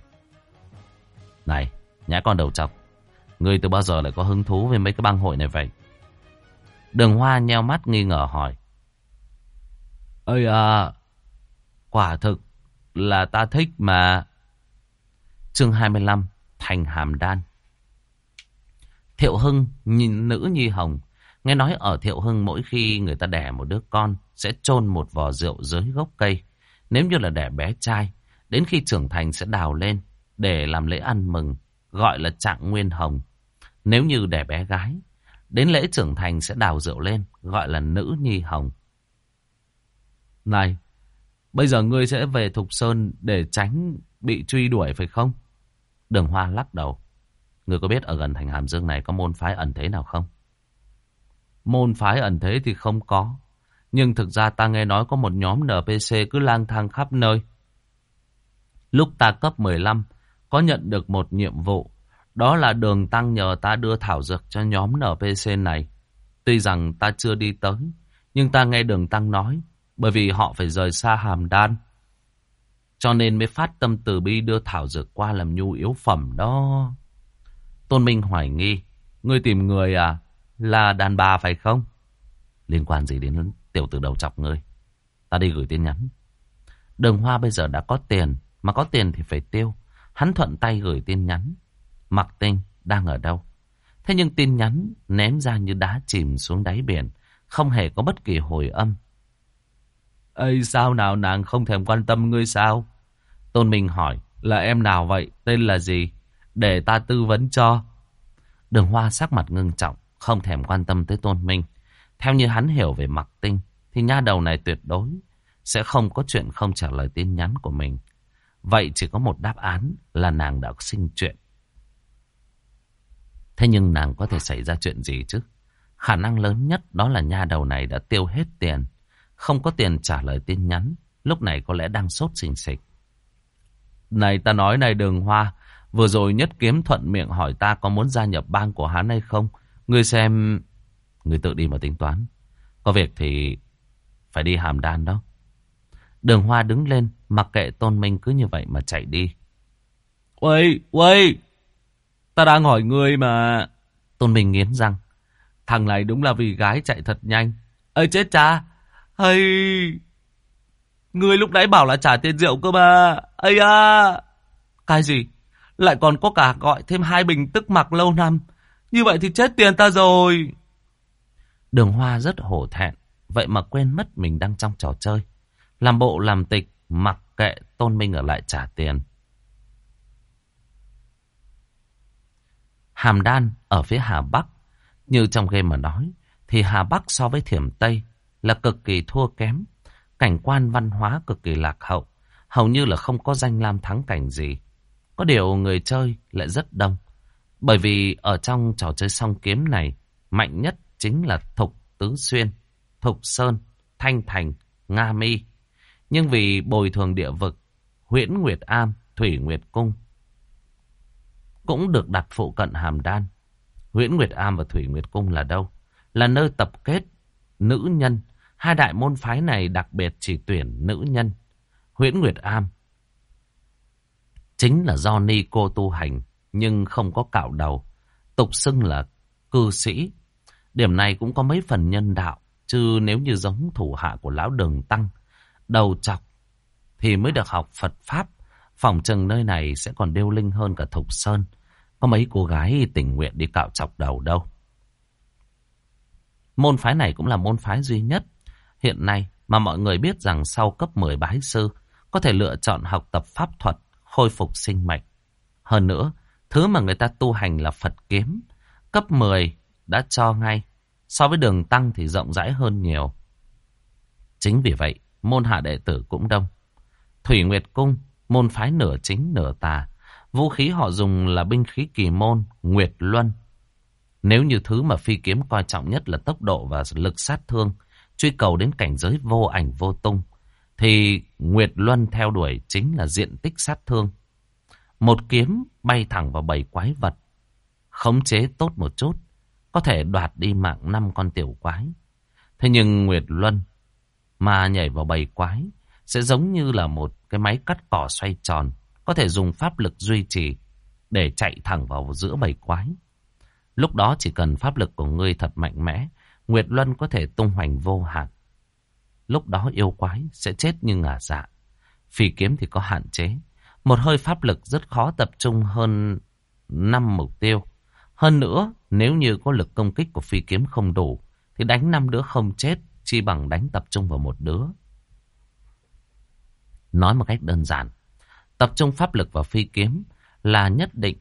Này, nhã con đầu chọc, ngươi từ bao giờ lại có hứng thú với mấy cái bang hội này vậy? Đường Hoa nheo mắt nghi ngờ hỏi. Ơi à, quả thực là ta thích mà. Chương 25, Thành Hàm Đan. Thiệu Hưng nhìn nữ nhi hồng. Nghe nói ở Thiệu Hưng mỗi khi người ta đẻ một đứa con sẽ chôn một vò rượu dưới gốc cây. Nếu như là đẻ bé trai, đến khi trưởng thành sẽ đào lên để làm lễ ăn mừng, gọi là trạng nguyên hồng. Nếu như đẻ bé gái, Đến lễ trưởng thành sẽ đào rượu lên, gọi là nữ nhi hồng. Này, bây giờ ngươi sẽ về Thục Sơn để tránh bị truy đuổi phải không? Đường Hoa lắc đầu. Ngươi có biết ở gần thành Hàm Dương này có môn phái ẩn thế nào không? Môn phái ẩn thế thì không có. Nhưng thực ra ta nghe nói có một nhóm NPC cứ lang thang khắp nơi. Lúc ta cấp 15, có nhận được một nhiệm vụ. Đó là đường tăng nhờ ta đưa thảo dược cho nhóm NPC này. Tuy rằng ta chưa đi tới, nhưng ta nghe đường tăng nói, bởi vì họ phải rời xa hàm đan. Cho nên mới phát tâm từ bi đưa thảo dược qua làm nhu yếu phẩm đó. Tôn Minh hoài nghi, ngươi tìm người à, là đàn bà phải không? Liên quan gì đến tiểu tử đầu chọc ngươi? Ta đi gửi tin nhắn. Đường Hoa bây giờ đã có tiền, mà có tiền thì phải tiêu. Hắn thuận tay gửi tin nhắn. Mặc tinh đang ở đâu? Thế nhưng tin nhắn ném ra như đá chìm xuống đáy biển. Không hề có bất kỳ hồi âm. Ây sao nào nàng không thèm quan tâm ngươi sao? Tôn Minh hỏi là em nào vậy? Tên là gì? Để ta tư vấn cho. Đường Hoa sắc mặt ngưng trọng. Không thèm quan tâm tới Tôn Minh. Theo như hắn hiểu về mặc tinh. Thì nha đầu này tuyệt đối sẽ không có chuyện không trả lời tin nhắn của mình. Vậy chỉ có một đáp án là nàng đã sinh chuyện. Thế nhưng nàng có thể xảy ra chuyện gì chứ? Khả năng lớn nhất đó là nha đầu này đã tiêu hết tiền. Không có tiền trả lời tin nhắn. Lúc này có lẽ đang sốt xình xịch. Này ta nói này đường hoa. Vừa rồi nhất kiếm thuận miệng hỏi ta có muốn gia nhập bang của hắn hay không. Ngươi xem... Ngươi tự đi mà tính toán. Có việc thì phải đi hàm đan đó. Đường hoa đứng lên, mặc kệ tôn minh cứ như vậy mà chạy đi. Uầy, uầy, ta đang hỏi ngươi mà. Tôn minh nghiến răng. Thằng này đúng là vì gái chạy thật nhanh. Ơi chết cha, hay... Ngươi lúc nãy bảo là trả tiền rượu cơ mà. Ây à. Cái gì? Lại còn có cả gọi thêm hai bình tức mặc lâu năm. Như vậy thì chết tiền ta rồi. Đường Hoa rất hổ thẹn. Vậy mà quên mất mình đang trong trò chơi. Làm bộ làm tịch, mặc kệ Tôn Minh ở lại trả tiền. Hàm Đan ở phía Hà Bắc, như trong game mà nói, thì Hà Bắc so với Thiểm Tây là cực kỳ thua kém. Cảnh quan văn hóa cực kỳ lạc hậu, hầu như là không có danh lam thắng cảnh gì. Có điều người chơi lại rất đông. Bởi vì ở trong trò chơi song kiếm này, mạnh nhất chính là Thục Tứ Xuyên, Thục Sơn, Thanh Thành, Nga Mi. Nhưng vì bồi thường địa vực, Huyễn Nguyệt Am, Thủy Nguyệt Cung cũng được đặt phụ cận Hàm Đan. nguyễn Nguyệt Am và Thủy Nguyệt Cung là đâu? Là nơi tập kết nữ nhân. Hai đại môn phái này đặc biệt chỉ tuyển nữ nhân. nguyễn Nguyệt Am chính là do ni cô tu hành, nhưng không có cạo đầu. Tục xưng là cư sĩ. Điểm này cũng có mấy phần nhân đạo. Chứ nếu như giống thủ hạ của lão đường tăng, đầu chọc, thì mới được học Phật Pháp. Phòng trừng nơi này sẽ còn điêu linh hơn cả Thục Sơn. Có mấy cô gái tình nguyện đi cạo chọc đầu đâu. Môn phái này cũng là môn phái duy nhất hiện nay mà mọi người biết rằng sau cấp 10 bái sư có thể lựa chọn học tập pháp thuật khôi phục sinh mệnh. Hơn nữa, thứ mà người ta tu hành là Phật kiếm. Cấp 10 đã cho ngay, so với đường tăng thì rộng rãi hơn nhiều. Chính vì vậy, môn hạ đệ tử cũng đông. Thủy Nguyệt Cung, môn phái nửa chính nửa tà. Vũ khí họ dùng là binh khí kỳ môn, Nguyệt Luân. Nếu như thứ mà phi kiếm coi trọng nhất là tốc độ và lực sát thương, truy cầu đến cảnh giới vô ảnh vô tung, thì Nguyệt Luân theo đuổi chính là diện tích sát thương. Một kiếm bay thẳng vào bầy quái vật, khống chế tốt một chút, có thể đoạt đi mạng năm con tiểu quái. Thế nhưng Nguyệt Luân mà nhảy vào bầy quái sẽ giống như là một cái máy cắt cỏ xoay tròn, có thể dùng pháp lực duy trì để chạy thẳng vào giữa bầy quái. Lúc đó chỉ cần pháp lực của ngươi thật mạnh mẽ, Nguyệt Luân có thể tung hoành vô hạn. Lúc đó yêu quái sẽ chết như ngả dạ. Phi kiếm thì có hạn chế. Một hơi pháp lực rất khó tập trung hơn 5 mục tiêu. Hơn nữa, nếu như có lực công kích của phi kiếm không đủ, thì đánh năm đứa không chết, chi bằng đánh tập trung vào một đứa. Nói một cách đơn giản, tập trung pháp lực vào phi kiếm là nhất định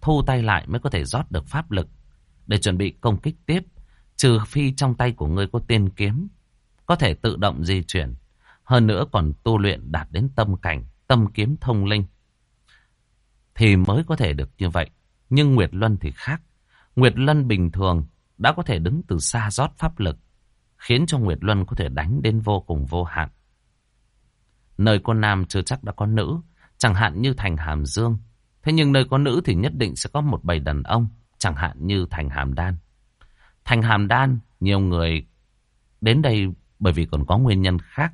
thu tay lại mới có thể rót được pháp lực để chuẩn bị công kích tiếp. Trừ phi trong tay của ngươi có tiên kiếm, có thể tự động di chuyển. Hơn nữa còn tu luyện đạt đến tâm cảnh, tâm kiếm thông linh. Thì mới có thể được như vậy. Nhưng Nguyệt Luân thì khác. Nguyệt Luân bình thường đã có thể đứng từ xa rót pháp lực, khiến cho Nguyệt Luân có thể đánh đến vô cùng vô hạn. Nơi con nam chưa chắc đã có nữ, chẳng hạn như thành Hàm Dương. Thế nhưng nơi có nữ thì nhất định sẽ có một bầy đàn ông, chẳng hạn như thành Hàm Đan. Thành Hàm Đan, nhiều người đến đây bởi vì còn có nguyên nhân khác.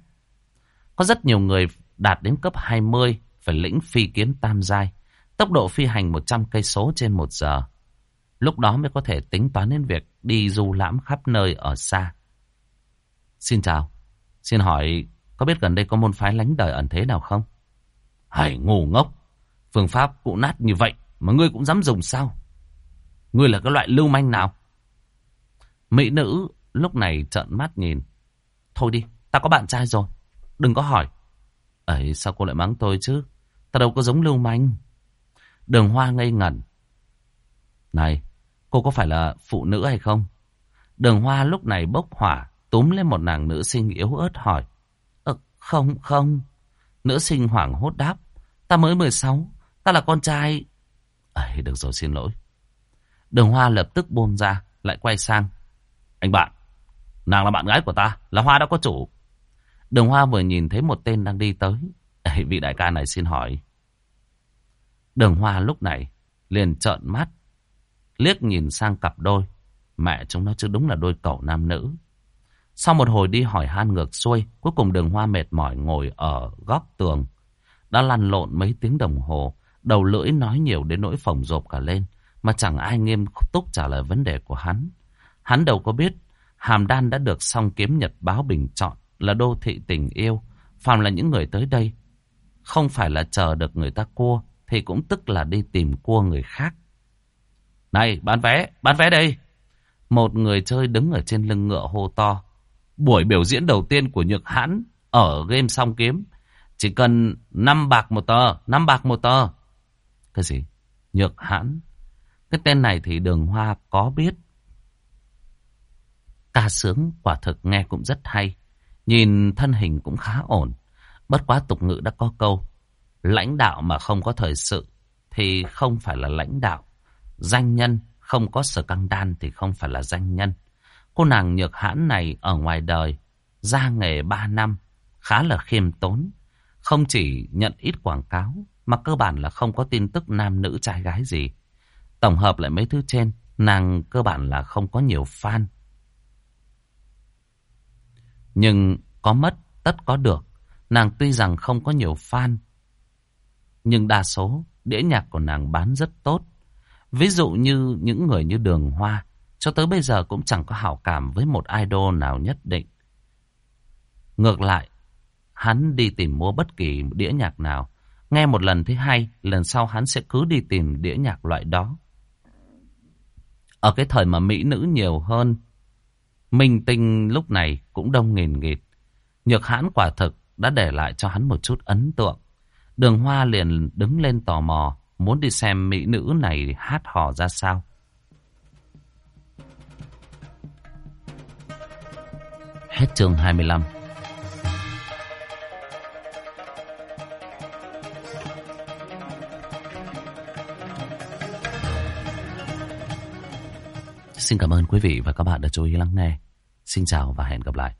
Có rất nhiều người đạt đến cấp 20 phải lĩnh phi kiếm tam giai, tốc độ phi hành 100 cây số trên một giờ. Lúc đó mới có thể tính toán đến việc đi du lãm khắp nơi ở xa. Xin chào, xin hỏi có biết gần đây có môn phái lánh đời ẩn thế nào không? Hãy ngu ngốc, phương pháp cụ nát như vậy mà ngươi cũng dám dùng sao? Ngươi là cái loại lưu manh nào? Mỹ nữ lúc này trợn mắt nhìn. Thôi đi, ta có bạn trai rồi. Đừng có hỏi. Ấy sao cô lại mắng tôi chứ? Ta đâu có giống lưu manh. Đường hoa ngây ngẩn. Này, cô có phải là phụ nữ hay không? Đường hoa lúc này bốc hỏa, túm lên một nàng nữ sinh yếu ớt hỏi. Ờ, không, không. Nữ sinh hoảng hốt đáp. Ta mới 16, ta là con trai. Ấy, được rồi, xin lỗi. Đường hoa lập tức buông ra, lại quay sang. Anh bạn, nàng là bạn gái của ta, là Hoa đã có chủ. Đường Hoa vừa nhìn thấy một tên đang đi tới. Ê, vị đại ca này xin hỏi. Đường Hoa lúc này liền trợn mắt, liếc nhìn sang cặp đôi. Mẹ chúng nó chứ đúng là đôi cậu nam nữ. Sau một hồi đi hỏi han ngược xuôi, cuối cùng đường hoa mệt mỏi ngồi ở góc tường. Đã lăn lộn mấy tiếng đồng hồ, đầu lưỡi nói nhiều đến nỗi phồng rộp cả lên, mà chẳng ai nghiêm túc trả lời vấn đề của hắn. Hắn đâu có biết, Hàm Đan đã được song kiếm nhật báo bình chọn là đô thị tình yêu. Phàm là những người tới đây, không phải là chờ được người ta cua, thì cũng tức là đi tìm cua người khác. Này, bán vé, bán vé đây. Một người chơi đứng ở trên lưng ngựa hô to. Buổi biểu diễn đầu tiên của Nhược Hãn ở game song kiếm. Chỉ cần 5 bạc một tờ, 5 bạc một tờ. Cái gì? Nhược Hãn. Cái tên này thì đường hoa có biết. Ca sướng quả thực nghe cũng rất hay. Nhìn thân hình cũng khá ổn. Bất quá tục ngữ đã có câu. Lãnh đạo mà không có thời sự thì không phải là lãnh đạo. Danh nhân không có sở căng đan thì không phải là danh nhân. Cô nàng nhược hãn này ở ngoài đời, ra nghề 3 năm, khá là khiêm tốn. Không chỉ nhận ít quảng cáo, mà cơ bản là không có tin tức nam nữ trai gái gì. Tổng hợp lại mấy thứ trên, nàng cơ bản là không có nhiều fan. Nhưng có mất, tất có được. Nàng tuy rằng không có nhiều fan, nhưng đa số đĩa nhạc của nàng bán rất tốt. Ví dụ như những người như Đường Hoa, cho tới bây giờ cũng chẳng có hảo cảm với một idol nào nhất định. Ngược lại, hắn đi tìm mua bất kỳ đĩa nhạc nào. Nghe một lần thấy hay, lần sau hắn sẽ cứ đi tìm đĩa nhạc loại đó. Ở cái thời mà mỹ nữ nhiều hơn, Minh tinh lúc này cũng đông nghìn nghịt. Nhược hãn quả thực đã để lại cho hắn một chút ấn tượng. Đường Hoa liền đứng lên tò mò, muốn đi xem mỹ nữ này hát hò ra sao. Hết chương 25 Xin cảm ơn quý vị và các bạn đã chú ý lắng nghe. Xin chào và hẹn gặp lại.